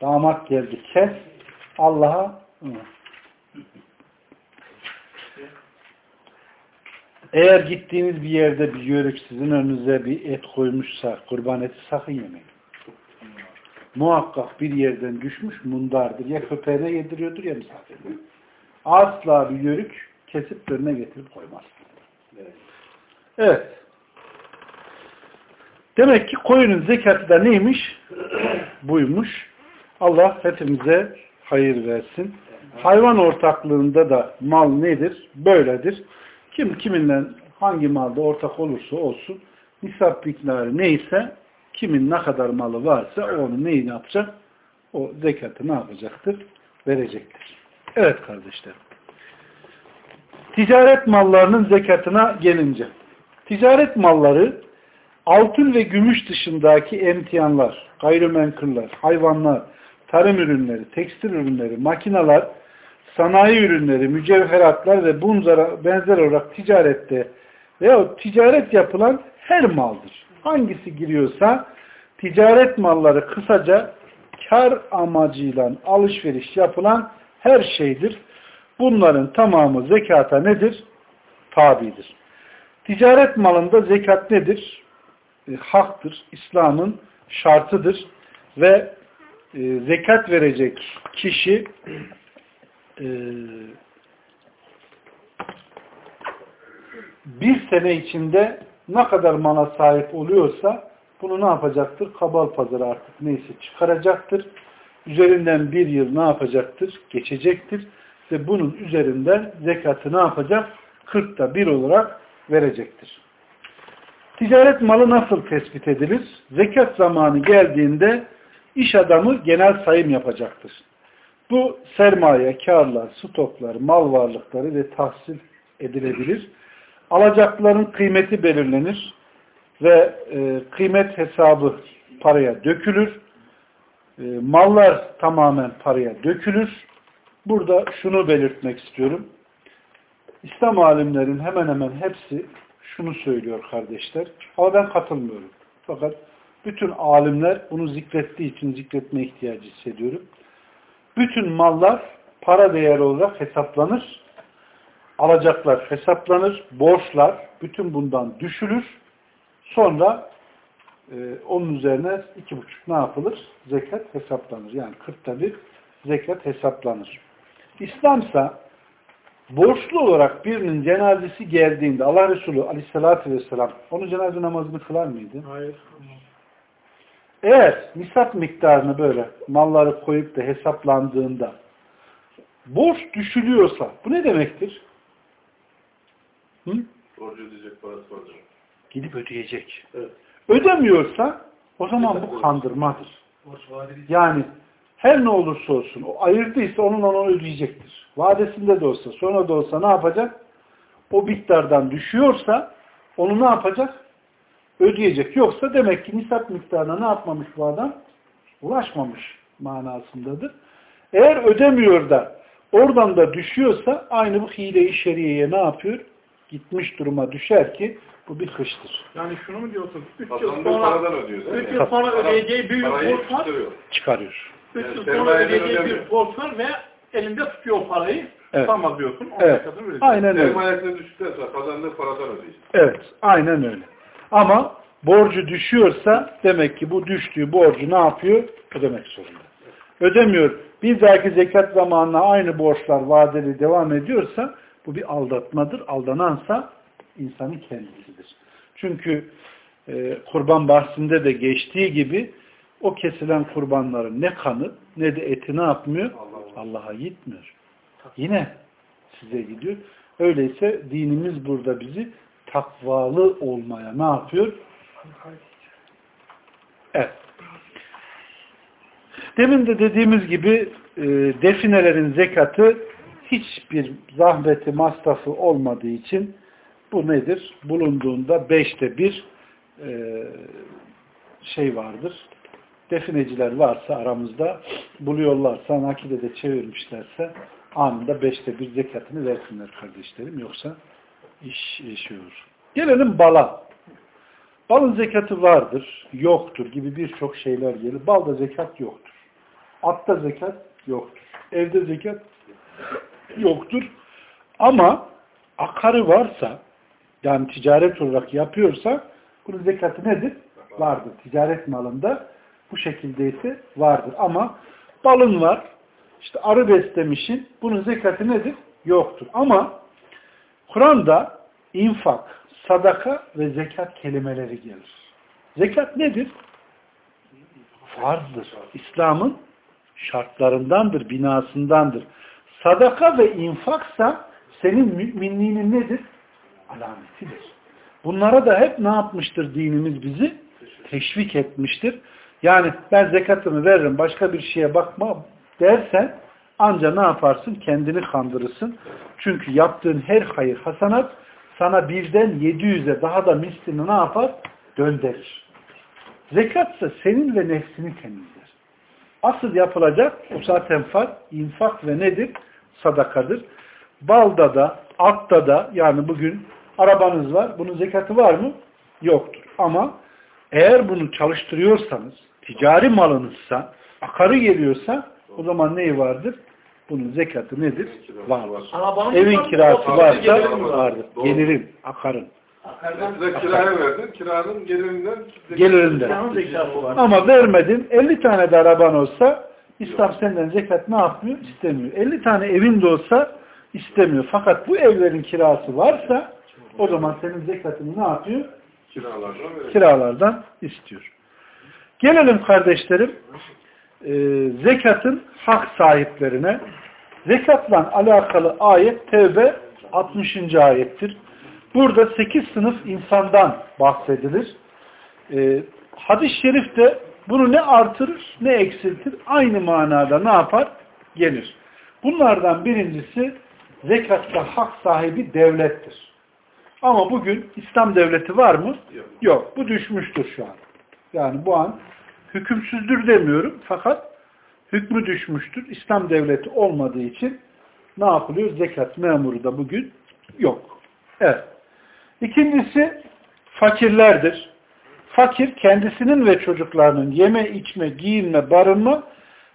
Damat geldi kes. Allah'a eğer gittiğiniz bir yerde bir yörük sizin önünüze bir et koymuşsa kurban eti sakın yemeyin. Muhakkak bir yerden düşmüş mundardır. Ya köpeğine yediriyordur ya misafirine. Asla bir yörük kesip önüne getirip koymaz. Evet. Demek ki koyunun zekatı da neymiş? Buymuş. Allah hepimize hayır versin. Hayvan ortaklığında da mal nedir? Böyledir. Kim kiminle hangi malda ortak olursa olsun nisap miktarı neyse kimin ne kadar malı varsa o onun neyi yapacak? O zekatı ne yapacaktır? Verecektir. Evet kardeşlerim. Ticaret mallarının zekatına gelince. Ticaret malları altın ve gümüş dışındaki emtiyanlar, gayrimenkuller, hayvanlar, tarım ürünleri, tekstil ürünleri, makineler, sanayi ürünleri, mücevheratlar ve bunlara benzer olarak ticarette veya ticaret yapılan her maldır. Hangisi giriyorsa ticaret malları kısaca kar amacıyla alışveriş yapılan her şeydir. Bunların tamamı zekata nedir? Tabidir. Ticaret malında zekat nedir? E, haktır. İslam'ın şartıdır. Ve e, zekat verecek kişi e, bir sene içinde ne kadar mala sahip oluyorsa bunu ne yapacaktır? Kabal pazarı artık neyse çıkaracaktır. Üzerinden bir yıl ne yapacaktır? Geçecektir. Ve bunun üzerinden zekatı ne yapacak? Kırkta bir olarak verecektir. Ticaret malı nasıl tespit edilir? Zekat zamanı geldiğinde iş adamı genel sayım yapacaktır. Bu sermaye, karlar, stoklar, mal varlıkları ve tahsil edilebilir. Alacakların kıymeti belirlenir ve e, kıymet hesabı paraya dökülür. E, mallar tamamen paraya dökülür. Burada şunu belirtmek istiyorum. İslam alimlerin hemen hemen hepsi şunu söylüyor kardeşler. Ama ben katılmıyorum. Fakat bütün alimler bunu zikrettiği için zikretme ihtiyacı hissediyorum. Bütün mallar para değeri olarak hesaplanır. Alacaklar hesaplanır. Borçlar bütün bundan düşülür. Sonra e, onun üzerine iki buçuk ne yapılır? Zekat hesaplanır. Yani kırkta bir zekat hesaplanır. İslamsa borçlu olarak birinin cenazesi geldiğinde Allah Resulü aleyhissalatü vesselam onun cenaze namazını kılar mıydı? Hayır. Eğer nisap miktarını böyle malları koyup da hesaplandığında borç düşülüyorsa bu ne demektir? Hı? Borcu ödeyecek parası vardır. Gidip ödeyecek. Evet. Ödemiyorsa o zaman bu kandırmadır. Yani her ne olursa olsun o ayırdıysa onun onu ödeyecektir. Vadesinde de olsa sonra da olsa ne yapacak? O miktardan düşüyorsa onu ne yapacak? Ödeyecek. Yoksa demek ki nisap miktarına ne yapmamış bu adam? Ulaşmamış manasındadır. Eğer ödemiyor da oradan da düşüyorsa aynı bu hile-i şeriyeye ne yapıyor? Gitmiş duruma düşer ki bu bir hıştır. Yani şunu mu diyorsun? 3 yıl sonra paradan ödüyor. değil 3 mi? yıl sonra Para- ödeyeceği büyük borç tutuyor. Çıkarıyor. 3 Yani yıl sonra ödeyeceği büyük borç var ve elinde tutuyor o parayı. Evet. Tutamaz diyorsun. Evet. Aynen öyle. Sermayesine düştükten sonra kazandığı paradan ödeyecek. Evet, aynen öyle. Ama borcu düşüyorsa demek ki bu düştüğü borcu ne yapıyor? Ödemek zorunda. ödemiyor. Bir dahaki zekat zamanına aynı borçlar vadeli devam ediyorsa bu bir aldatmadır. Aldanansa insanın kendisidir. Çünkü e, kurban bahsinde de geçtiği gibi o kesilen kurbanların ne kanı ne de eti ne yapmıyor? Allah'a gitmiyor. Yine size gidiyor. Öyleyse dinimiz burada bizi takvalı olmaya ne yapıyor? Evet. Demin de dediğimiz gibi e, definelerin zekatı hiçbir zahmeti masrafı olmadığı için bu nedir? Bulunduğunda beşte bir e, şey vardır. Defineciler varsa aramızda buluyorlarsa nakide de çevirmişlerse anında beşte bir zekatını versinler kardeşlerim. Yoksa iş yaşıyor. Gelelim bala. Balın zekatı vardır, yoktur gibi birçok şeyler gelir. Balda zekat yoktur. Atta zekat yoktur. Evde zekat yoktur. Ama akarı varsa, yani ticaret olarak yapıyorsa, bunun zekatı nedir? Vardır. Ticaret malında bu şekilde ise vardır. Ama balın var, işte arı beslemişin, bunun zekatı nedir? Yoktur. Ama Kur'an'da infak, sadaka ve zekat kelimeleri gelir. Zekat nedir? Farzdır. İslam'ın şartlarındandır, binasındandır. Sadaka ve infaksa senin müminliğinin nedir? Alametidir. Bunlara da hep ne yapmıştır dinimiz bizi? Teşvik etmiştir. Yani ben zekatımı veririm, başka bir şeye bakma dersen anca ne yaparsın? Kendini kandırırsın. Çünkü yaptığın her hayır hasanat sana birden 700'e daha da mislini ne yapar? Döndürür. Zekatsa senin ve nefsini temizler. Asıl yapılacak o zaten fark, infak ve nedir? Sadakadır. Balda da, atta da yani bugün arabanız var. Bunun zekatı var mı? Yoktur. Ama eğer bunu çalıştırıyorsanız, ticari malınızsa, akarı geliyorsa o zaman neyi vardır? Bunun zekatı nedir? Vardır. Arabanın Evin kirası varsa gelirim var. vardır. Doğru. Gelirin, akarın. Mesela kiraya verdin. Kiranın gelirinden Gelirinden. Kiranın zekatı var. Ama vermedin 50 tane de araban olsa İslam senden zekat ne yapmıyor? İstemiyor. 50 tane evin de olsa istemiyor. Fakat bu evlerin kirası varsa o zaman senin zekatını ne yapıyor? Kiralardan. Kiralardan istiyor. Gelelim kardeşlerim e, zekatın hak sahiplerine. Zekatla alakalı ayet Tevbe 60. ayettir. Burada 8 sınıf insandan bahsedilir. E, Hadis-i şerifte bunu ne artırır ne eksiltir. Aynı manada ne yapar? Gelir. Bunlardan birincisi zekatta hak sahibi devlettir. Ama bugün İslam devleti var mı? Yok. Yok. Bu düşmüştür şu an. Yani bu an hükümsüzdür demiyorum fakat hükmü düşmüştür. İslam devleti olmadığı için ne yapılıyor? Zekat memuru da bugün yok. Evet. İkincisi fakirlerdir. Fakir kendisinin ve çocuklarının yeme, içme, giyinme, barınma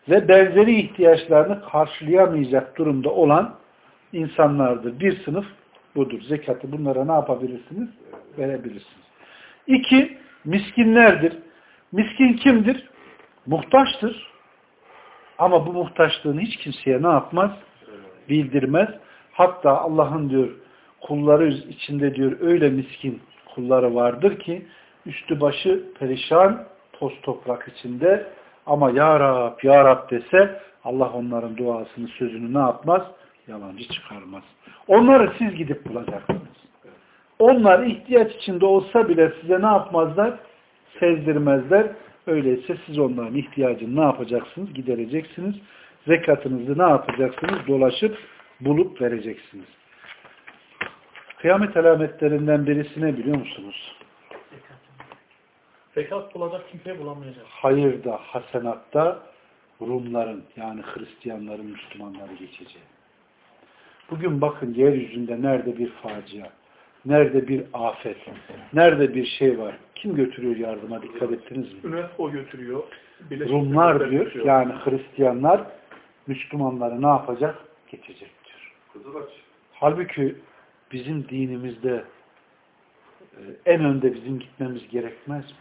ve benzeri ihtiyaçlarını karşılayamayacak durumda olan insanlardır. Bir sınıf budur. Zekatı bunlara ne yapabilirsiniz? Verebilirsiniz. İki, miskinlerdir. Miskin kimdir? Muhtaçtır. Ama bu muhtaçlığını hiç kimseye ne yapmaz? Bildirmez. Hatta Allah'ın diyor kulları içinde diyor öyle miskin kulları vardır ki üstü başı perişan toz toprak içinde ama Ya Rab, Ya Rab dese Allah onların duasını, sözünü ne yapmaz? Yalancı çıkarmaz. Onları siz gidip bulacaksınız. Onlar ihtiyaç içinde olsa bile size ne yapmazlar? Sezdirmezler. Öyleyse siz onların ihtiyacını ne yapacaksınız? Gidereceksiniz. Zekatınızı ne yapacaksınız? Dolaşıp bulup vereceksiniz. Kıyamet alametlerinden birisi ne biliyor musunuz? Zekat bulacak kimseyi bulamayacak. Hayırda, hasenatta Rumların yani Hristiyanların, Müslümanları geçeceği. Bugün bakın yeryüzünde nerede bir facia, nerede bir afet, nerede bir şey var. Kim götürüyor yardıma dikkat ettiniz mi? UNESCO götürüyor. Birleşmiş Rumlar diyor götürüyor. yani Hristiyanlar Müslümanları ne yapacak? Geçecek diyor. Kızılaç. Halbuki bizim dinimizde e, en önde bizim gitmemiz gerekmez mi?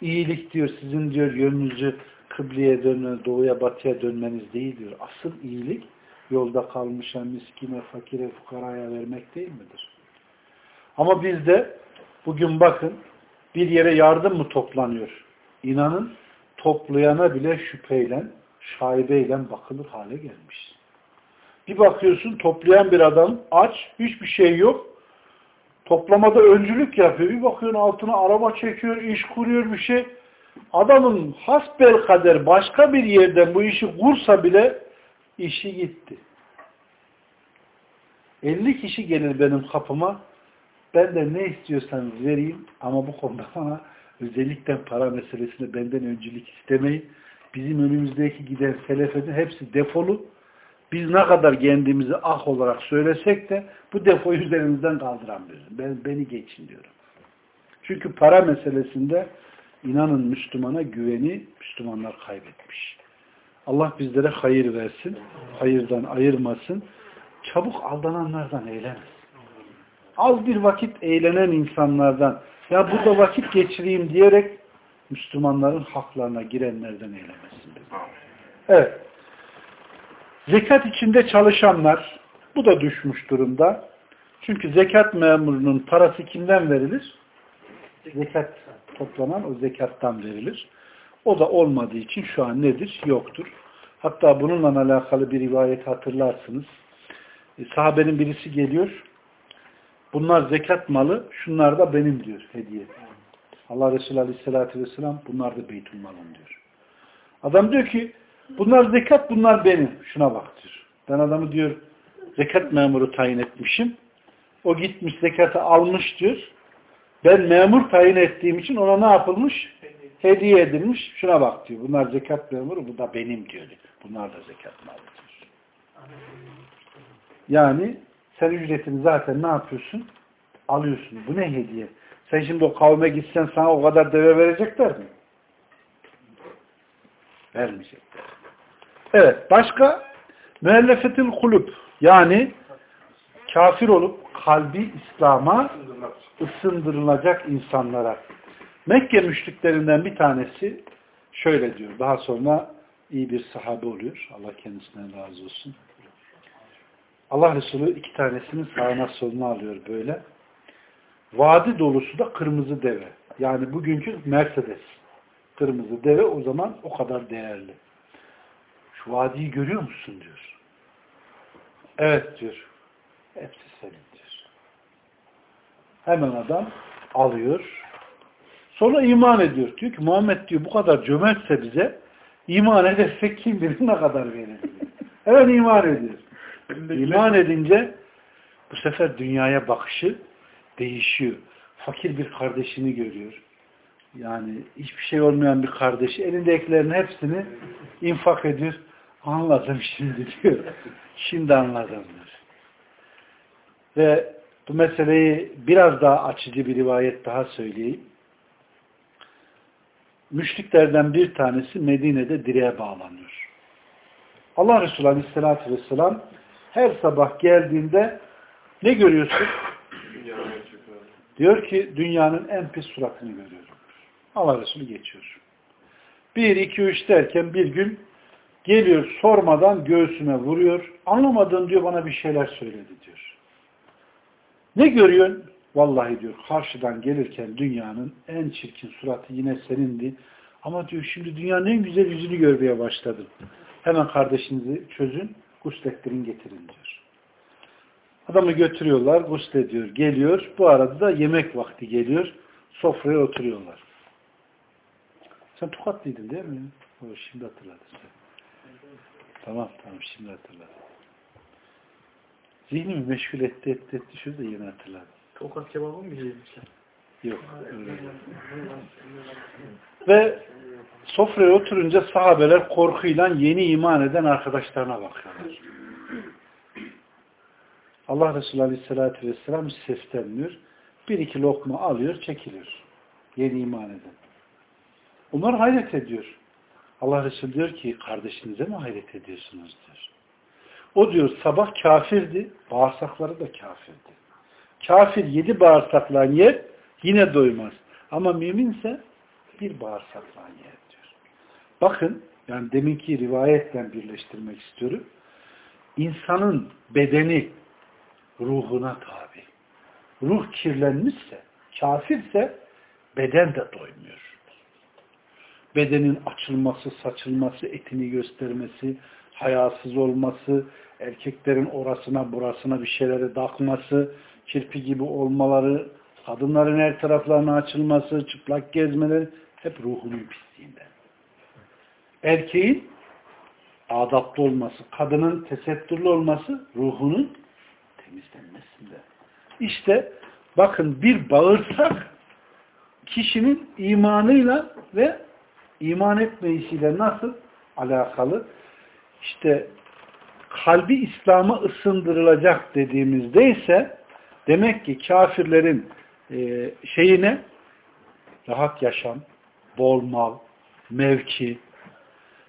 İyilik diyor sizin diyor yönünüzü kıbleye dönme, doğuya batıya dönmeniz değil diyor. Asıl iyilik yolda kalmışa, miskine, fakire, fukaraya vermek değil midir? Ama bizde bugün bakın bir yere yardım mı toplanıyor? İnanın toplayana bile şüpheyle, şaibeyle bakılır hale gelmiş. Bir bakıyorsun toplayan bir adam aç, hiçbir şey yok. Toplamada öncülük yapıyor. Bir bakıyorsun altına araba çekiyor, iş kuruyor bir şey. Adamın hasbel kader başka bir yerden bu işi kursa bile işi gitti. 50 kişi gelir benim kapıma. Ben de ne istiyorsanız vereyim ama bu konuda bana özellikle para meselesinde benden öncülük istemeyin. Bizim önümüzdeki giden selefetin hepsi defolu. Biz ne kadar kendimizi ah olarak söylesek de bu defoyu üzerimizden kaldıramıyoruz. Ben, beni geçin diyorum. Çünkü para meselesinde inanın Müslümana güveni Müslümanlar kaybetmiş. Allah bizlere hayır versin, hayırdan ayırmasın, çabuk aldananlardan eylemesin. Az bir vakit eğlenen insanlardan, ya burada vakit geçireyim diyerek Müslümanların haklarına girenlerden eylemesin. Evet. Zekat içinde çalışanlar, bu da düşmüş durumda. Çünkü zekat memurunun parası kimden verilir? Zekat toplanan o zekattan verilir. O da olmadığı için şu an nedir? Yoktur. Hatta bununla alakalı bir rivayet hatırlarsınız. E, sahabenin birisi geliyor. Bunlar zekat malı, şunlar da benim diyor hediye. Allah Resulü Aleyhisselatü Vesselam bunlar da beytulmalım diyor. Adam diyor ki bunlar zekat bunlar benim. Şuna bak diyor. Ben adamı diyor zekat memuru tayin etmişim. O gitmiş zekatı almış diyor. Ben memur tayin ettiğim için ona ne yapılmış? Hediye edilmiş. Şuna bak diyor. Bunlar zekat memuru, bu da benim diyor. Bunlar da zekat malı diyor. Yani sen ücretini zaten ne yapıyorsun? Alıyorsun. Bu ne hediye? Sen şimdi o kavme gitsen sana o kadar deve verecekler mi? Vermeyecekler. Evet. Başka? Müellefetil kulüp. Yani kafir olup kalbi İslam'a ısındırılacak insanlara. Mekke müşriklerinden bir tanesi şöyle diyor. Daha sonra iyi bir sahabe oluyor. Allah kendisinden razı olsun. Allah Resulü iki tanesini sağına soluna alıyor böyle. Vadi dolusu da kırmızı deve. Yani bugünkü Mercedes. Kırmızı deve o zaman o kadar değerli. Şu vadiyi görüyor musun diyor. Evet diyor. Hepsi senin diyor. Hemen adam alıyor. Sonra iman ediyor. Diyor ki Muhammed diyor bu kadar cömertse bize iman edersek kim bilir ne kadar verir. Hemen iman ediyor. İman edince bu sefer dünyaya bakışı değişiyor. Fakir bir kardeşini görüyor. Yani hiçbir şey olmayan bir kardeşi elindekilerin hepsini infak ediyor. Anladım şimdi diyor. Şimdi anladım diyor. Ve bu meseleyi biraz daha açıcı bir rivayet daha söyleyeyim. Müşriklerden bir tanesi Medine'de direğe bağlanıyor. Allah Resulü Aleyhisselatü Vesselam her sabah geldiğinde ne görüyorsun? Diyor ki dünyanın en pis suratını görüyorum. Allah Resulü geçiyor. Bir, iki, üç derken bir gün geliyor sormadan göğsüme vuruyor. Anlamadın diyor bana bir şeyler söyledi diyor. Ne görüyorsun? Vallahi diyor karşıdan gelirken dünyanın en çirkin suratı yine senindi. Ama diyor şimdi dünyanın en güzel yüzünü görmeye başladım. Hemen kardeşinizi çözün, guslettirin getirin diyor. Adamı götürüyorlar, guslediyor, geliyor. Bu arada da yemek vakti geliyor. Sofraya oturuyorlar. Sen tokatlıydın değil mi? O, şimdi hatırladım. Tamam tamam şimdi hatırladım. Zihnimi meşgul etti etti etti. Şurada yeni hatırladım. Tokat kebabı mı yiyeceksin? Yok. Ve sofraya oturunca sahabeler korkuyla yeni iman eden arkadaşlarına bakıyorlar. Allah Resulü Aleyhisselatü Vesselam hiç seslenmiyor. Bir iki lokma alıyor, çekiliyor. Yeni iman eden. Onlar hayret ediyor. Allah Resulü diyor ki kardeşinize mi hayret ediyorsunuz diyor. O diyor sabah kafirdi, bağırsakları da kafirdi. Kafir yedi bağırsakla yer, yine doymaz. Ama müminse bir bağırsakla yer diyor. bakın yani deminki rivayetle birleştirmek istiyorum. İnsanın bedeni ruhuna tabi. Ruh kirlenmişse, kafirse beden de doymuyor. Bedenin açılması, saçılması, etini göstermesi, hayasız olması, erkeklerin orasına burasına bir şeyleri takması, kirpi gibi olmaları, kadınların her taraflarına açılması, çıplak gezmeleri hep ruhunun pisliğinden. Erkeğin adaplı olması, kadının tesettürlü olması ruhunun temizlenmesinde. İşte bakın bir bağırsak kişinin imanıyla ve iman etmeyişiyle nasıl alakalı? İşte kalbi İslam'a ısındırılacak dediğimizde ise demek ki kafirlerin e, şeyine rahat yaşam, bol mal, mevki,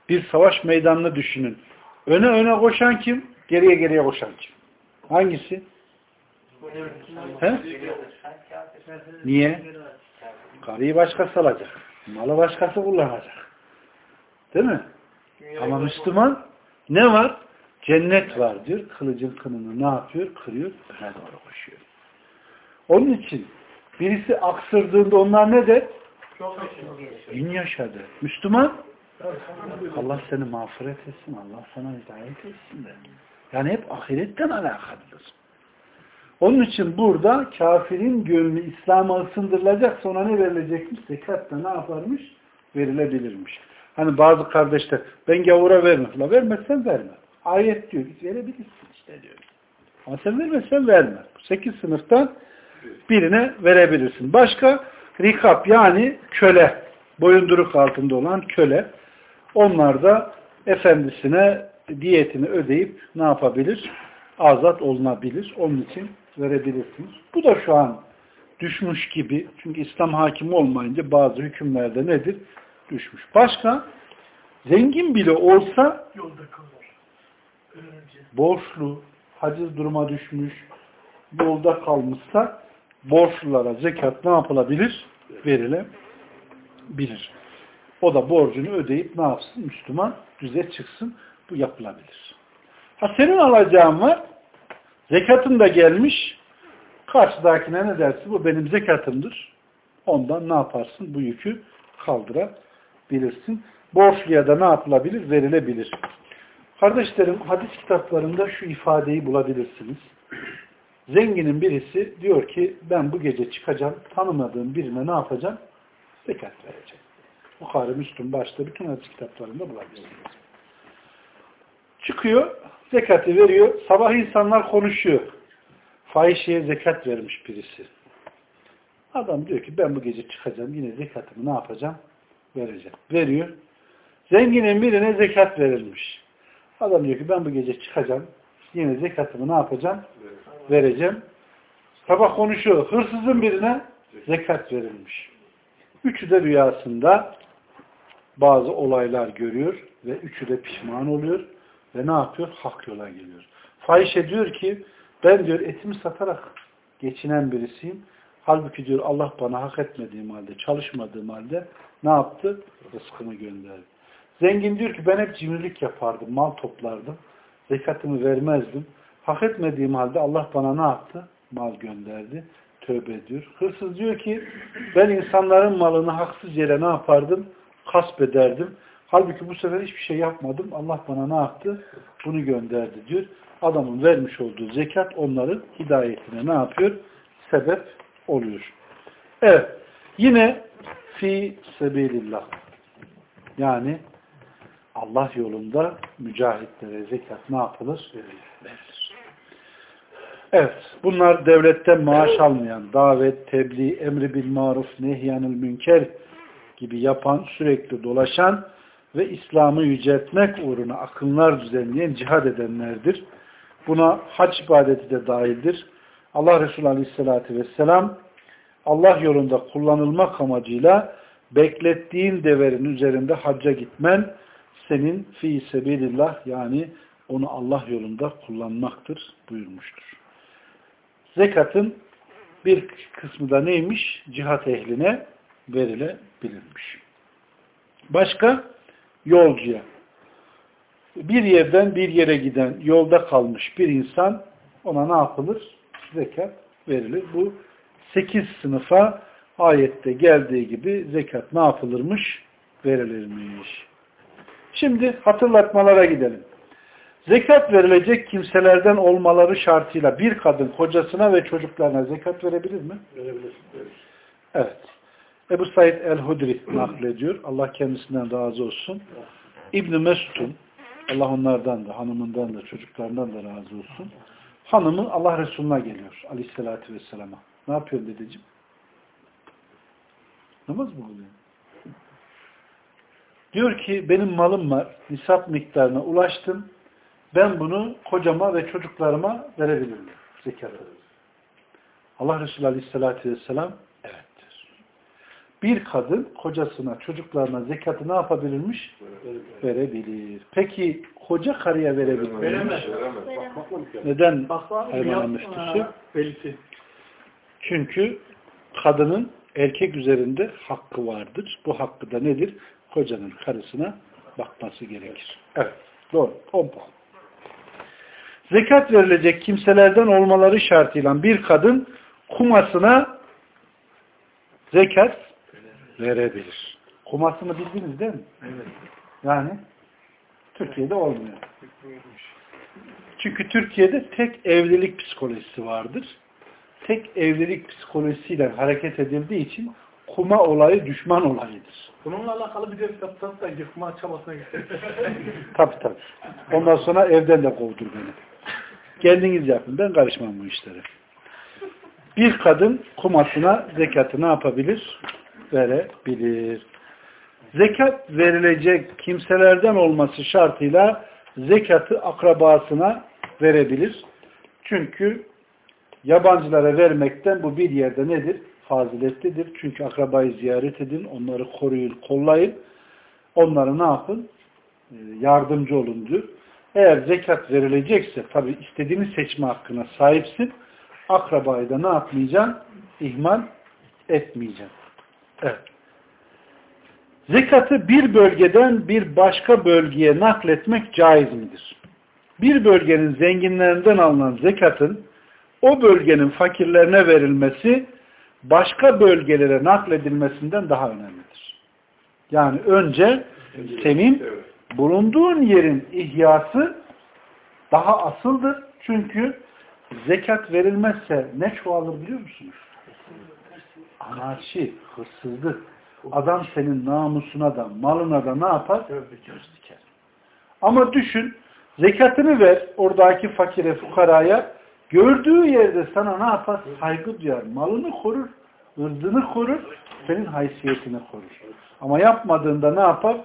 bir savaş meydanını düşünün. Öne öne koşan kim? Geriye geriye koşan kim? Hangisi? He? Niye? Karıyı başkası alacak. Malı başkası kullanacak. Değil mi? Ama Müslüman ne var? Cennet var diyor. Kılıcın kınını ne yapıyor? Kırıyor. Öne doğru koşuyor. Onun için birisi aksırdığında onlar ne der? Bin yaşadı. Müslüman Allah seni mağfiret etsin. Allah sana hidayet etsin de. Yani hep ahiretten alakalıdır. Onun için burada kafirin gönlü İslam'a ısındırılacak sonra ne verilecekmiş? Zekat da ne yaparmış? Verilebilirmiş. Hani bazı kardeşler ben gavura vermem. La vermezsen verme. Ayet diyor. Verebilirsin işte diyor. Ama sen vermezsen verme. Sekiz sınıftan birine verebilirsin. Başka rikap yani köle. Boyunduruk altında olan köle. Onlar da efendisine diyetini ödeyip ne yapabilir? Azat olunabilir. Onun için verebilirsiniz. Bu da şu an düşmüş gibi. Çünkü İslam hakimi olmayınca bazı hükümlerde nedir? Düşmüş. Başka zengin bile olsa Yolda kalır. Borçlu, haciz duruma düşmüş, yolda kalmışsa borçlulara zekat ne yapılabilir? Verilebilir. O da borcunu ödeyip ne yapsın? Müslüman düze çıksın. Bu yapılabilir. Ha senin alacağın var. Zekatın da gelmiş. Karşıdakine ne dersin? Bu benim zekatımdır. Ondan ne yaparsın? Bu yükü kaldırabilirsin. Borçluya da ne yapılabilir? Verilebilir. Kardeşlerim hadis kitaplarında şu ifadeyi bulabilirsiniz. Zenginin birisi diyor ki ben bu gece çıkacağım tanımadığım birine ne yapacağım? Zekat vereceğim. Bukhari, Müslüm başta bütün hadis kitaplarında bulabilirsiniz. Çıkıyor, zekatı veriyor. Sabah insanlar konuşuyor. Fahişeye zekat vermiş birisi. Adam diyor ki ben bu gece çıkacağım yine zekatımı ne yapacağım? Vereceğim. Veriyor. Zenginin birine zekat verilmiş. Adam diyor ki ben bu gece çıkacağım yine zekatımı ne yapacağım? Vereceğim. Sabah konuşuyor. Hırsızın birine zekat verilmiş. Üçü de rüyasında bazı olaylar görüyor ve üçü de pişman oluyor ve ne yapıyor? Hak yola geliyor. Fahişe diyor ki ben diyor etimi satarak geçinen birisiyim. Halbuki diyor Allah bana hak etmediğim halde, çalışmadığım halde ne yaptı? Rızkını gönderdi. Zengin diyor ki ben hep cimrilik yapardım, mal toplardım. Zekatımı vermezdim. Hak etmediğim halde Allah bana ne yaptı? Mal gönderdi. Tövbe ediyor. Hırsız diyor ki ben insanların malını haksız yere ne yapardım? Kasp ederdim. Halbuki bu sefer hiçbir şey yapmadım. Allah bana ne yaptı? Bunu gönderdi diyor. Adamın vermiş olduğu zekat onların hidayetine ne yapıyor? Sebep oluyor. Evet. Yine fi sebilillah. Yani Allah yolunda mücahitlere zekat ne yapılır? Verilir. Evet. Bunlar devletten maaş almayan, davet, tebliğ, emri bil maruf, nehyanil münker gibi yapan, sürekli dolaşan ve İslam'ı yüceltmek uğruna akınlar düzenleyen cihad edenlerdir. Buna hac ibadeti de dahildir. Allah Resulü Aleyhisselatü Vesselam Allah yolunda kullanılmak amacıyla beklettiğin deverin üzerinde hacca gitmen senin fi sebilillah yani onu Allah yolunda kullanmaktır buyurmuştur. Zekatın bir kısmı da neymiş? Cihat ehline verilebilirmiş. Başka? yolcuya. Bir yerden bir yere giden, yolda kalmış bir insan ona ne yapılır? Zekat verilir. Bu sekiz sınıfa ayette geldiği gibi zekat ne yapılırmış? Verilirmiş. Şimdi hatırlatmalara gidelim. Zekat verilecek kimselerden olmaları şartıyla bir kadın kocasına ve çocuklarına zekat verebilir mi? Verebilir. Evet. Ebu Said el-Hudri naklediyor. Allah kendisinden razı olsun. İbn Mesud'un Allah onlardan da, hanımından da, çocuklarından da razı olsun. Hanımı Allah Resulü'ne geliyor. Aleyhissalatü vesselama. Ne yapıyorsun dedeciğim? Namaz mı kılıyor? Diyor ki benim malım var. Nisap miktarına ulaştım. Ben bunu kocama ve çocuklarıma verebilirim. Zekatı. Allah Resulü Aleyhisselatü Vesselam evettir. Bir kadın kocasına, çocuklarına zekatı ne yapabilirmiş? Verebilir. Peki koca karıya verebilir mi? Veremez. Neden hayvana müftüsü? Belki. Çünkü kadının erkek üzerinde hakkı vardır. Bu hakkı da nedir? Kocanın karısına bakması gerekir. Evet. Doğru. 10 puan. Zekat verilecek kimselerden olmaları şartıyla bir kadın kumasına zekat verebilir. Kumasını bildiniz değil mi? Evet. Yani Türkiye'de olmuyor. Çünkü Türkiye'de tek evlilik psikolojisi vardır. Tek evlilik psikolojisiyle hareket edildiği için kuma olayı düşman olayıdır. Bununla alakalı bir ders yapsak da yıkma çabasına gitti. Tabii tabii. Ondan sonra evden de kovdur beni. Kendiniz yapın. Ben karışmam bu işlere. Bir kadın kumasına zekatı ne yapabilir? Verebilir. Zekat verilecek kimselerden olması şartıyla zekatı akrabasına verebilir. Çünkü yabancılara vermekten bu bir yerde nedir? Faziletlidir. Çünkü akrabayı ziyaret edin, onları koruyun, kollayın. Onları ne yapın? Ee, Yardımcı olun diyor. Eğer zekat verilecekse tabi istediğini seçme hakkına sahipsin. Akrabayı da ne yapmayacaksın? İhmal etmeyeceksin. Evet. Zekatı bir bölgeden bir başka bölgeye nakletmek caiz midir? Bir bölgenin zenginlerinden alınan zekatın o bölgenin fakirlerine verilmesi başka bölgelere nakledilmesinden daha önemlidir. Yani önce senin bulunduğun yerin ihyası daha asıldır. Çünkü zekat verilmezse ne çoğalır biliyor musunuz? Anarşi, hırsızlık. Adam senin namusuna da, malına da ne yapar? Göz diker. Ama düşün, zekatını ver oradaki fakire, fukaraya. Gördüğü yerde sana ne yapar? Saygı duyar. Malını korur, ırzını korur, senin haysiyetini korur. Ama yapmadığında ne yapar?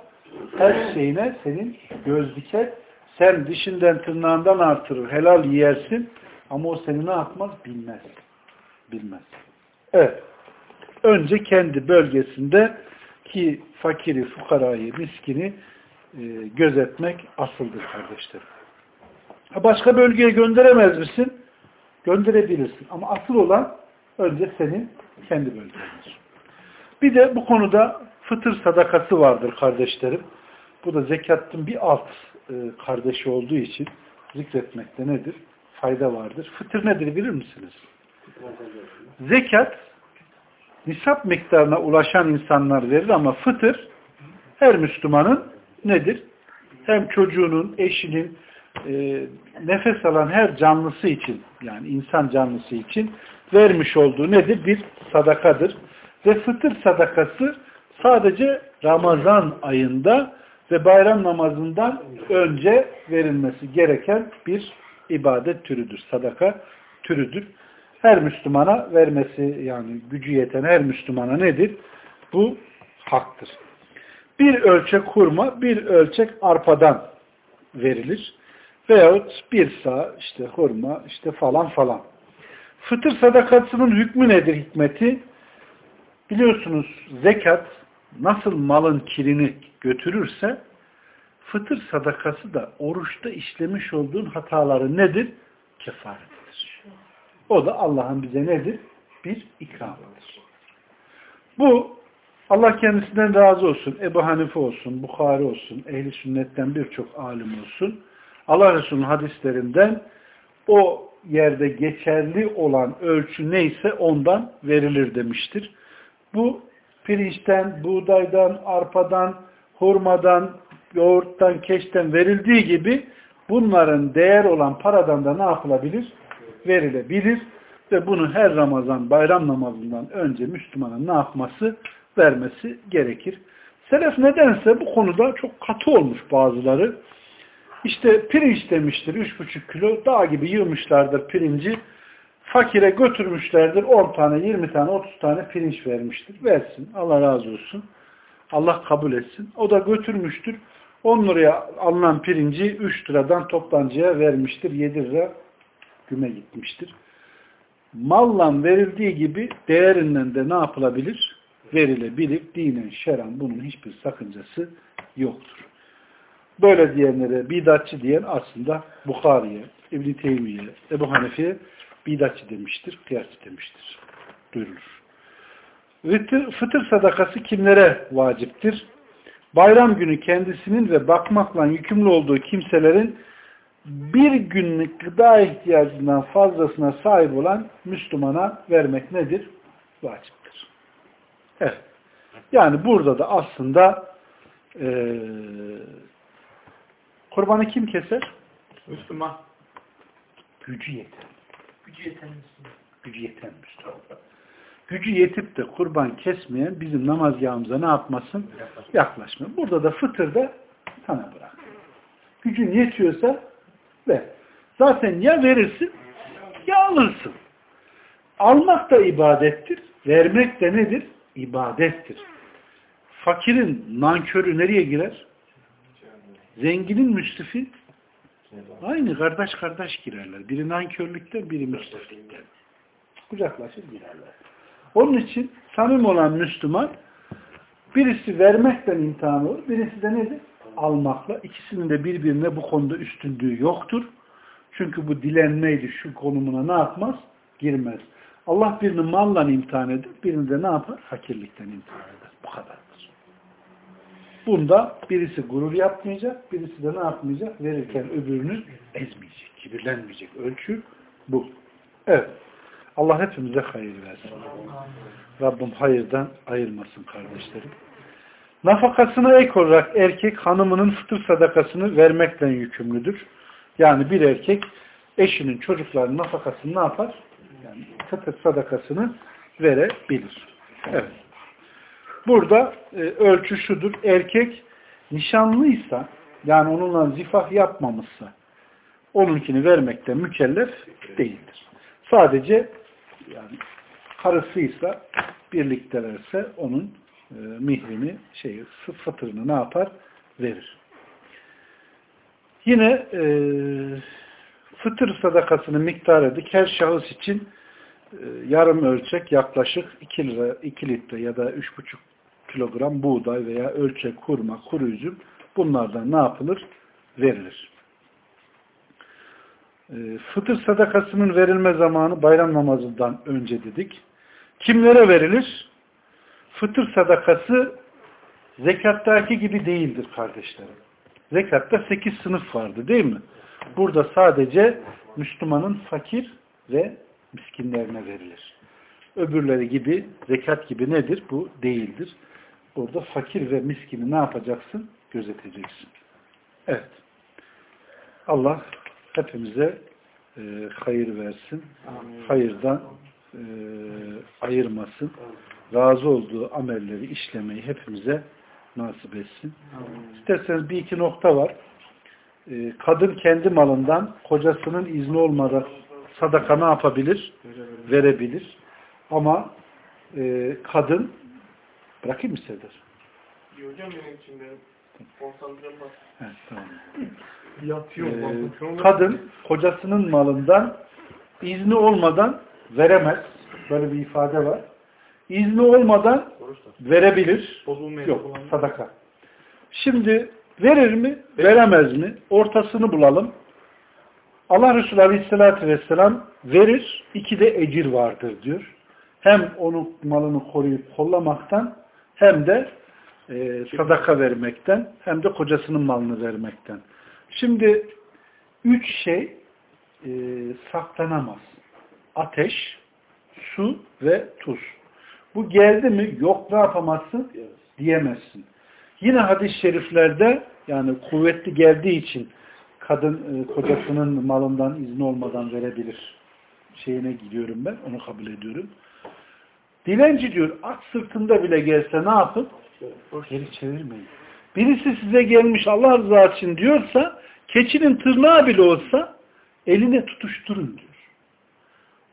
Her şeyine senin göz diker. Sen dişinden tırnağından artırır, helal yersin. Ama o seni ne yapmaz? Bilmez. Bilmez. Evet. Önce kendi bölgesinde ki fakiri, fukarayı, miskini e, gözetmek asıldır kardeşlerim. Başka bölgeye gönderemez misin? Gönderebilirsin. Ama asıl olan önce senin kendi bölgendir. Bir de bu konuda fıtır sadakası vardır kardeşlerim. Bu da zekatın bir alt e, kardeşi olduğu için zikretmekte nedir? Fayda vardır. Fıtır nedir bilir misiniz? Zekat nisap miktarına ulaşan insanlar verir ama fıtır her Müslümanın nedir? Hem çocuğunun, eşinin, e, nefes alan her canlısı için yani insan canlısı için vermiş olduğu nedir? Bir sadakadır. Ve fıtır sadakası sadece Ramazan ayında ve bayram namazından önce verilmesi gereken bir ibadet türüdür. Sadaka türüdür. Her Müslümana vermesi yani gücü yeten her Müslümana nedir? Bu haktır. Bir ölçek hurma, bir ölçek arpadan verilir. Veyahut bir sağ işte hurma işte falan falan. Fıtır sadakasının hükmü nedir hikmeti? Biliyorsunuz zekat nasıl malın kirini götürürse fıtır sadakası da oruçta işlemiş olduğun hataları nedir? Kefaretidir. O da Allah'ın bize nedir? Bir ikramıdır. Bu Allah kendisinden razı olsun. Ebu Hanife olsun, Bukhari olsun, ehli sünnetten birçok alim olsun. Allah Resulü'nün hadislerinden o yerde geçerli olan ölçü neyse ondan verilir demiştir. Bu pirinçten, buğdaydan, arpadan, hurmadan, yoğurttan, keşten verildiği gibi bunların değer olan paradan da ne yapılabilir? Verilebilir. Ve bunu her Ramazan bayram namazından önce Müslümanın ne yapması? Vermesi gerekir. Selef nedense bu konuda çok katı olmuş bazıları. İşte pirinç demiştir 3,5 kilo dağ gibi yığmışlardır pirinci. Fakire götürmüşlerdir 10 tane, 20 tane, 30 tane pirinç vermiştir. Versin. Allah razı olsun. Allah kabul etsin. O da götürmüştür. 10 liraya alınan pirinci 3 liradan toptancıya vermiştir. 7 lira güme gitmiştir. Malla verildiği gibi değerinden de ne yapılabilir? Verilebilir. Dinen, şeran bunun hiçbir sakıncası yoktur. Böyle diyenlere bidatçı diyen aslında Bukhari'ye, İbn-i Teymiye, Ebu Hanefi'ye bidatçı demiştir, kıyasçı demiştir. Duyurulur. Fıtır, sadakası kimlere vaciptir? Bayram günü kendisinin ve bakmakla yükümlü olduğu kimselerin bir günlük gıda ihtiyacından fazlasına sahip olan Müslümana vermek nedir? Vaciptir. Evet. Yani burada da aslında eee kurbanı kim keser? Müslüman. Gücü yeten. Gücü yeten Müslüman. Gücü yeten Müslüman. Gücü yetip de kurban kesmeyen bizim namazgahımıza ne yapmasın? Yaklaşmıyor. Burada da fıtırda sana bırak. Gücün yetiyorsa ver. Zaten ya verirsin ya alırsın. Almak da ibadettir. Vermek de nedir? İbadettir. Fakirin nankörü nereye girer? Zenginin müsrifi aynı kardeş kardeş girerler. Biri nankörlükten, biri müsriflikten. Kucaklaşır girerler. Onun için samim olan Müslüman birisi vermekten imtihan olur, birisi de nedir? Almakla. İkisinin de birbirine bu konuda üstünlüğü yoktur. Çünkü bu dilenmeydi şu konumuna ne yapmaz? Girmez. Allah birini malla imtihan eder, birini de ne yapar? Fakirlikten imtihan eder. Bu kadardır. Bunda birisi gurur yapmayacak, birisi de ne yapmayacak? Verirken öbürünü ezmeyecek, kibirlenmeyecek. Ölçü bu. Evet. Allah hepimize hayır versin. Rabbim hayırdan ayırmasın kardeşlerim. Nafakasına ek olarak erkek hanımının fıtır sadakasını vermekle yükümlüdür. Yani bir erkek eşinin çocuklarının nafakasını ne yapar? Yani fıtır sadakasını verebilir. Evet. Burada e, ölçü şudur. Erkek nişanlıysa yani onunla zifah yapmamışsa onunkini vermekte mükellef değildir. Sadece yani karısıysa birliktelerse onun e, mihrini şeyi fıtırını ne yapar? Verir. Yine e, fıtır sadakasını miktar edik. Her şahıs için e, yarım ölçek yaklaşık 2 lira 2 litre ya da 3,5 kilogram buğday veya ölçek hurma, kuru üzüm bunlardan ne yapılır? Verilir. E, fıtır sadakasının verilme zamanı bayram namazından önce dedik. Kimlere verilir? Fıtır sadakası zekattaki gibi değildir kardeşlerim. Zekatta 8 sınıf vardı değil mi? Burada sadece Müslümanın fakir ve miskinlerine verilir. Öbürleri gibi zekat gibi nedir? Bu değildir. Burada fakir ve miskini ne yapacaksın? Gözeteceksin. Evet. Allah hepimize e, hayır versin. Amin. Hayırdan e, ayırmasın. Razı olduğu amelleri işlemeyi hepimize nasip etsin. Amin. İsterseniz bir iki nokta var. E, kadın kendi malından kocasının izni olmadan sadaka ne yapabilir? Verebilir. Ama e, kadın bırakayım mı Serdar? İyi hocam benim için benim konsantrem var. Evet, tamam. Yatıyor. Ee, kadın kocasının malından izni olmadan veremez. Böyle bir ifade var. İzni olmadan verebilir. Yok, sadaka. Şimdi verir mi, veremez mi? Ortasını bulalım. Allah Resulü Aleyhisselatü Vesselam verir, iki de ecir vardır diyor. Hem onun malını koruyup kollamaktan hem de e, sadaka vermekten hem de kocasının malını vermekten. Şimdi üç şey e, saklanamaz. Ateş, su ve tuz. Bu geldi mi yok ne yapamazsın diyemezsin. Yine hadis-i şeriflerde yani kuvvetli geldiği için kadın e, kocasının malından izni olmadan verebilir şeyine gidiyorum ben. Onu kabul ediyorum. Dilenci diyor at sırtında bile gelse ne yapın? Geri çevirmeyin. Birisi size gelmiş Allah rızası için diyorsa keçinin tırnağı bile olsa eline tutuşturun diyor.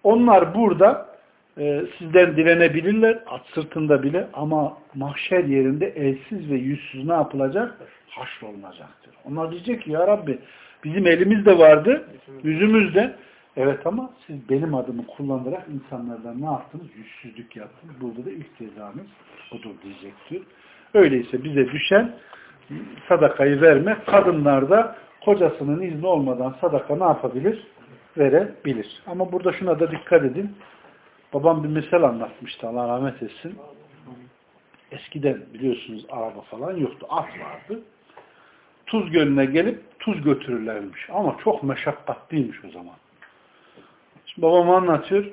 Onlar burada e, sizden dilenebilirler at sırtında bile ama mahşer yerinde elsiz ve yüzsüz ne yapılacak? Haşrolunacaktır. Onlar diyecek ki ya Rabbi bizim elimizde vardı, yüzümüzde. Evet ama siz benim adımı kullanarak insanlardan ne yaptınız? Yüzsüzlük yaptınız. Burada da ilk cezanız budur diyecektir. Öyleyse bize düşen sadakayı vermek. Kadınlar da kocasının izni olmadan sadaka ne yapabilir? Verebilir. Ama burada şuna da dikkat edin. Babam bir mesel anlatmıştı. Allah rahmet etsin. Eskiden biliyorsunuz araba falan yoktu. At vardı. Tuz gölüne gelip tuz götürürlermiş. Ama çok meşakkatliymiş o zaman. Babam anlatıyor.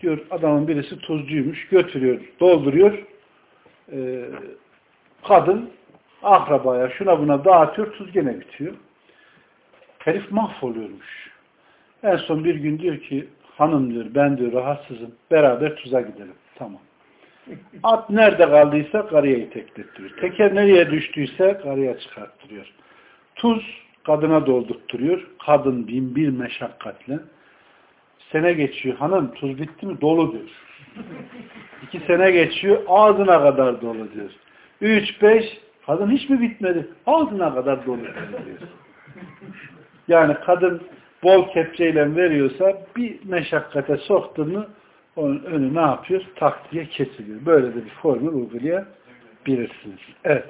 Diyor adamın birisi tuzcuymuş. Götürüyor, dolduruyor. Ee, kadın akrabaya şuna buna dağıtıyor. Tuz gene bitiyor. Herif mahvoluyormuş. En son bir gün diyor ki hanım diyor ben diyor rahatsızım. Beraber tuza gidelim. Tamam. At nerede kaldıysa karıya iteklettiriyor. Teker nereye düştüyse karıya çıkarttırıyor. Tuz kadına doldurtturuyor. Kadın bin bir meşakkatle sene geçiyor. Hanım tuz bitti mi? Dolu diyor. İki sene geçiyor. Ağzına kadar dolu diyor. Üç, beş. Kadın hiç mi bitmedi? Ağzına kadar dolu diyor. Yani kadın bol kepçeyle veriyorsa bir meşakkate soktu mu onun önü ne yapıyor? Tak diye kesiliyor. Böyle de bir formül uygulayabilirsiniz. Evet.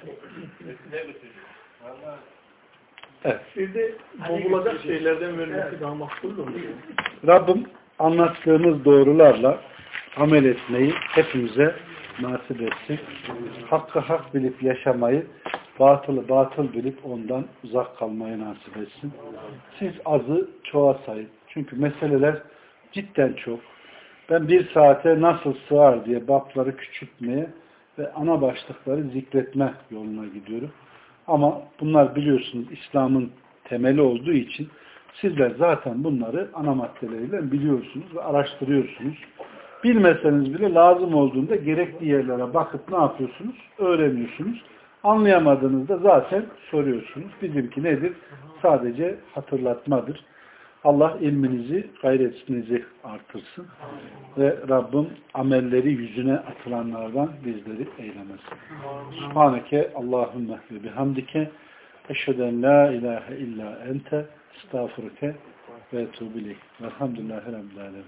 Evet. Bir de bozulacak şeylerden vermesi daha makbul mu? Rabbim anlattığımız doğrularla amel etmeyi hepimize nasip etsin. Hakkı hak bilip yaşamayı, batılı batıl bilip ondan uzak kalmayı nasip etsin. Siz azı çoğa sayın. Çünkü meseleler cidden çok. Ben bir saate nasıl sığar diye bapları küçültmeye ve ana başlıkları zikretme yoluna gidiyorum. Ama bunlar biliyorsunuz İslam'ın temeli olduğu için sizler zaten bunları ana maddeleriyle biliyorsunuz ve araştırıyorsunuz. Bilmeseniz bile lazım olduğunda gerekli yerlere bakıp ne yapıyorsunuz? Öğreniyorsunuz. Anlayamadığınızda zaten soruyorsunuz. Bizimki nedir? Sadece hatırlatmadır. Allah ilminizi, gayretinizi artırsın. Ve Rabbim amelleri yüzüne atılanlardan bizleri eylemesin. Subhaneke Allahümme ve bihamdike eşheden la ilahe illa ente estağfurke ve etubileyk. Velhamdülillahi Rabbil Alemin.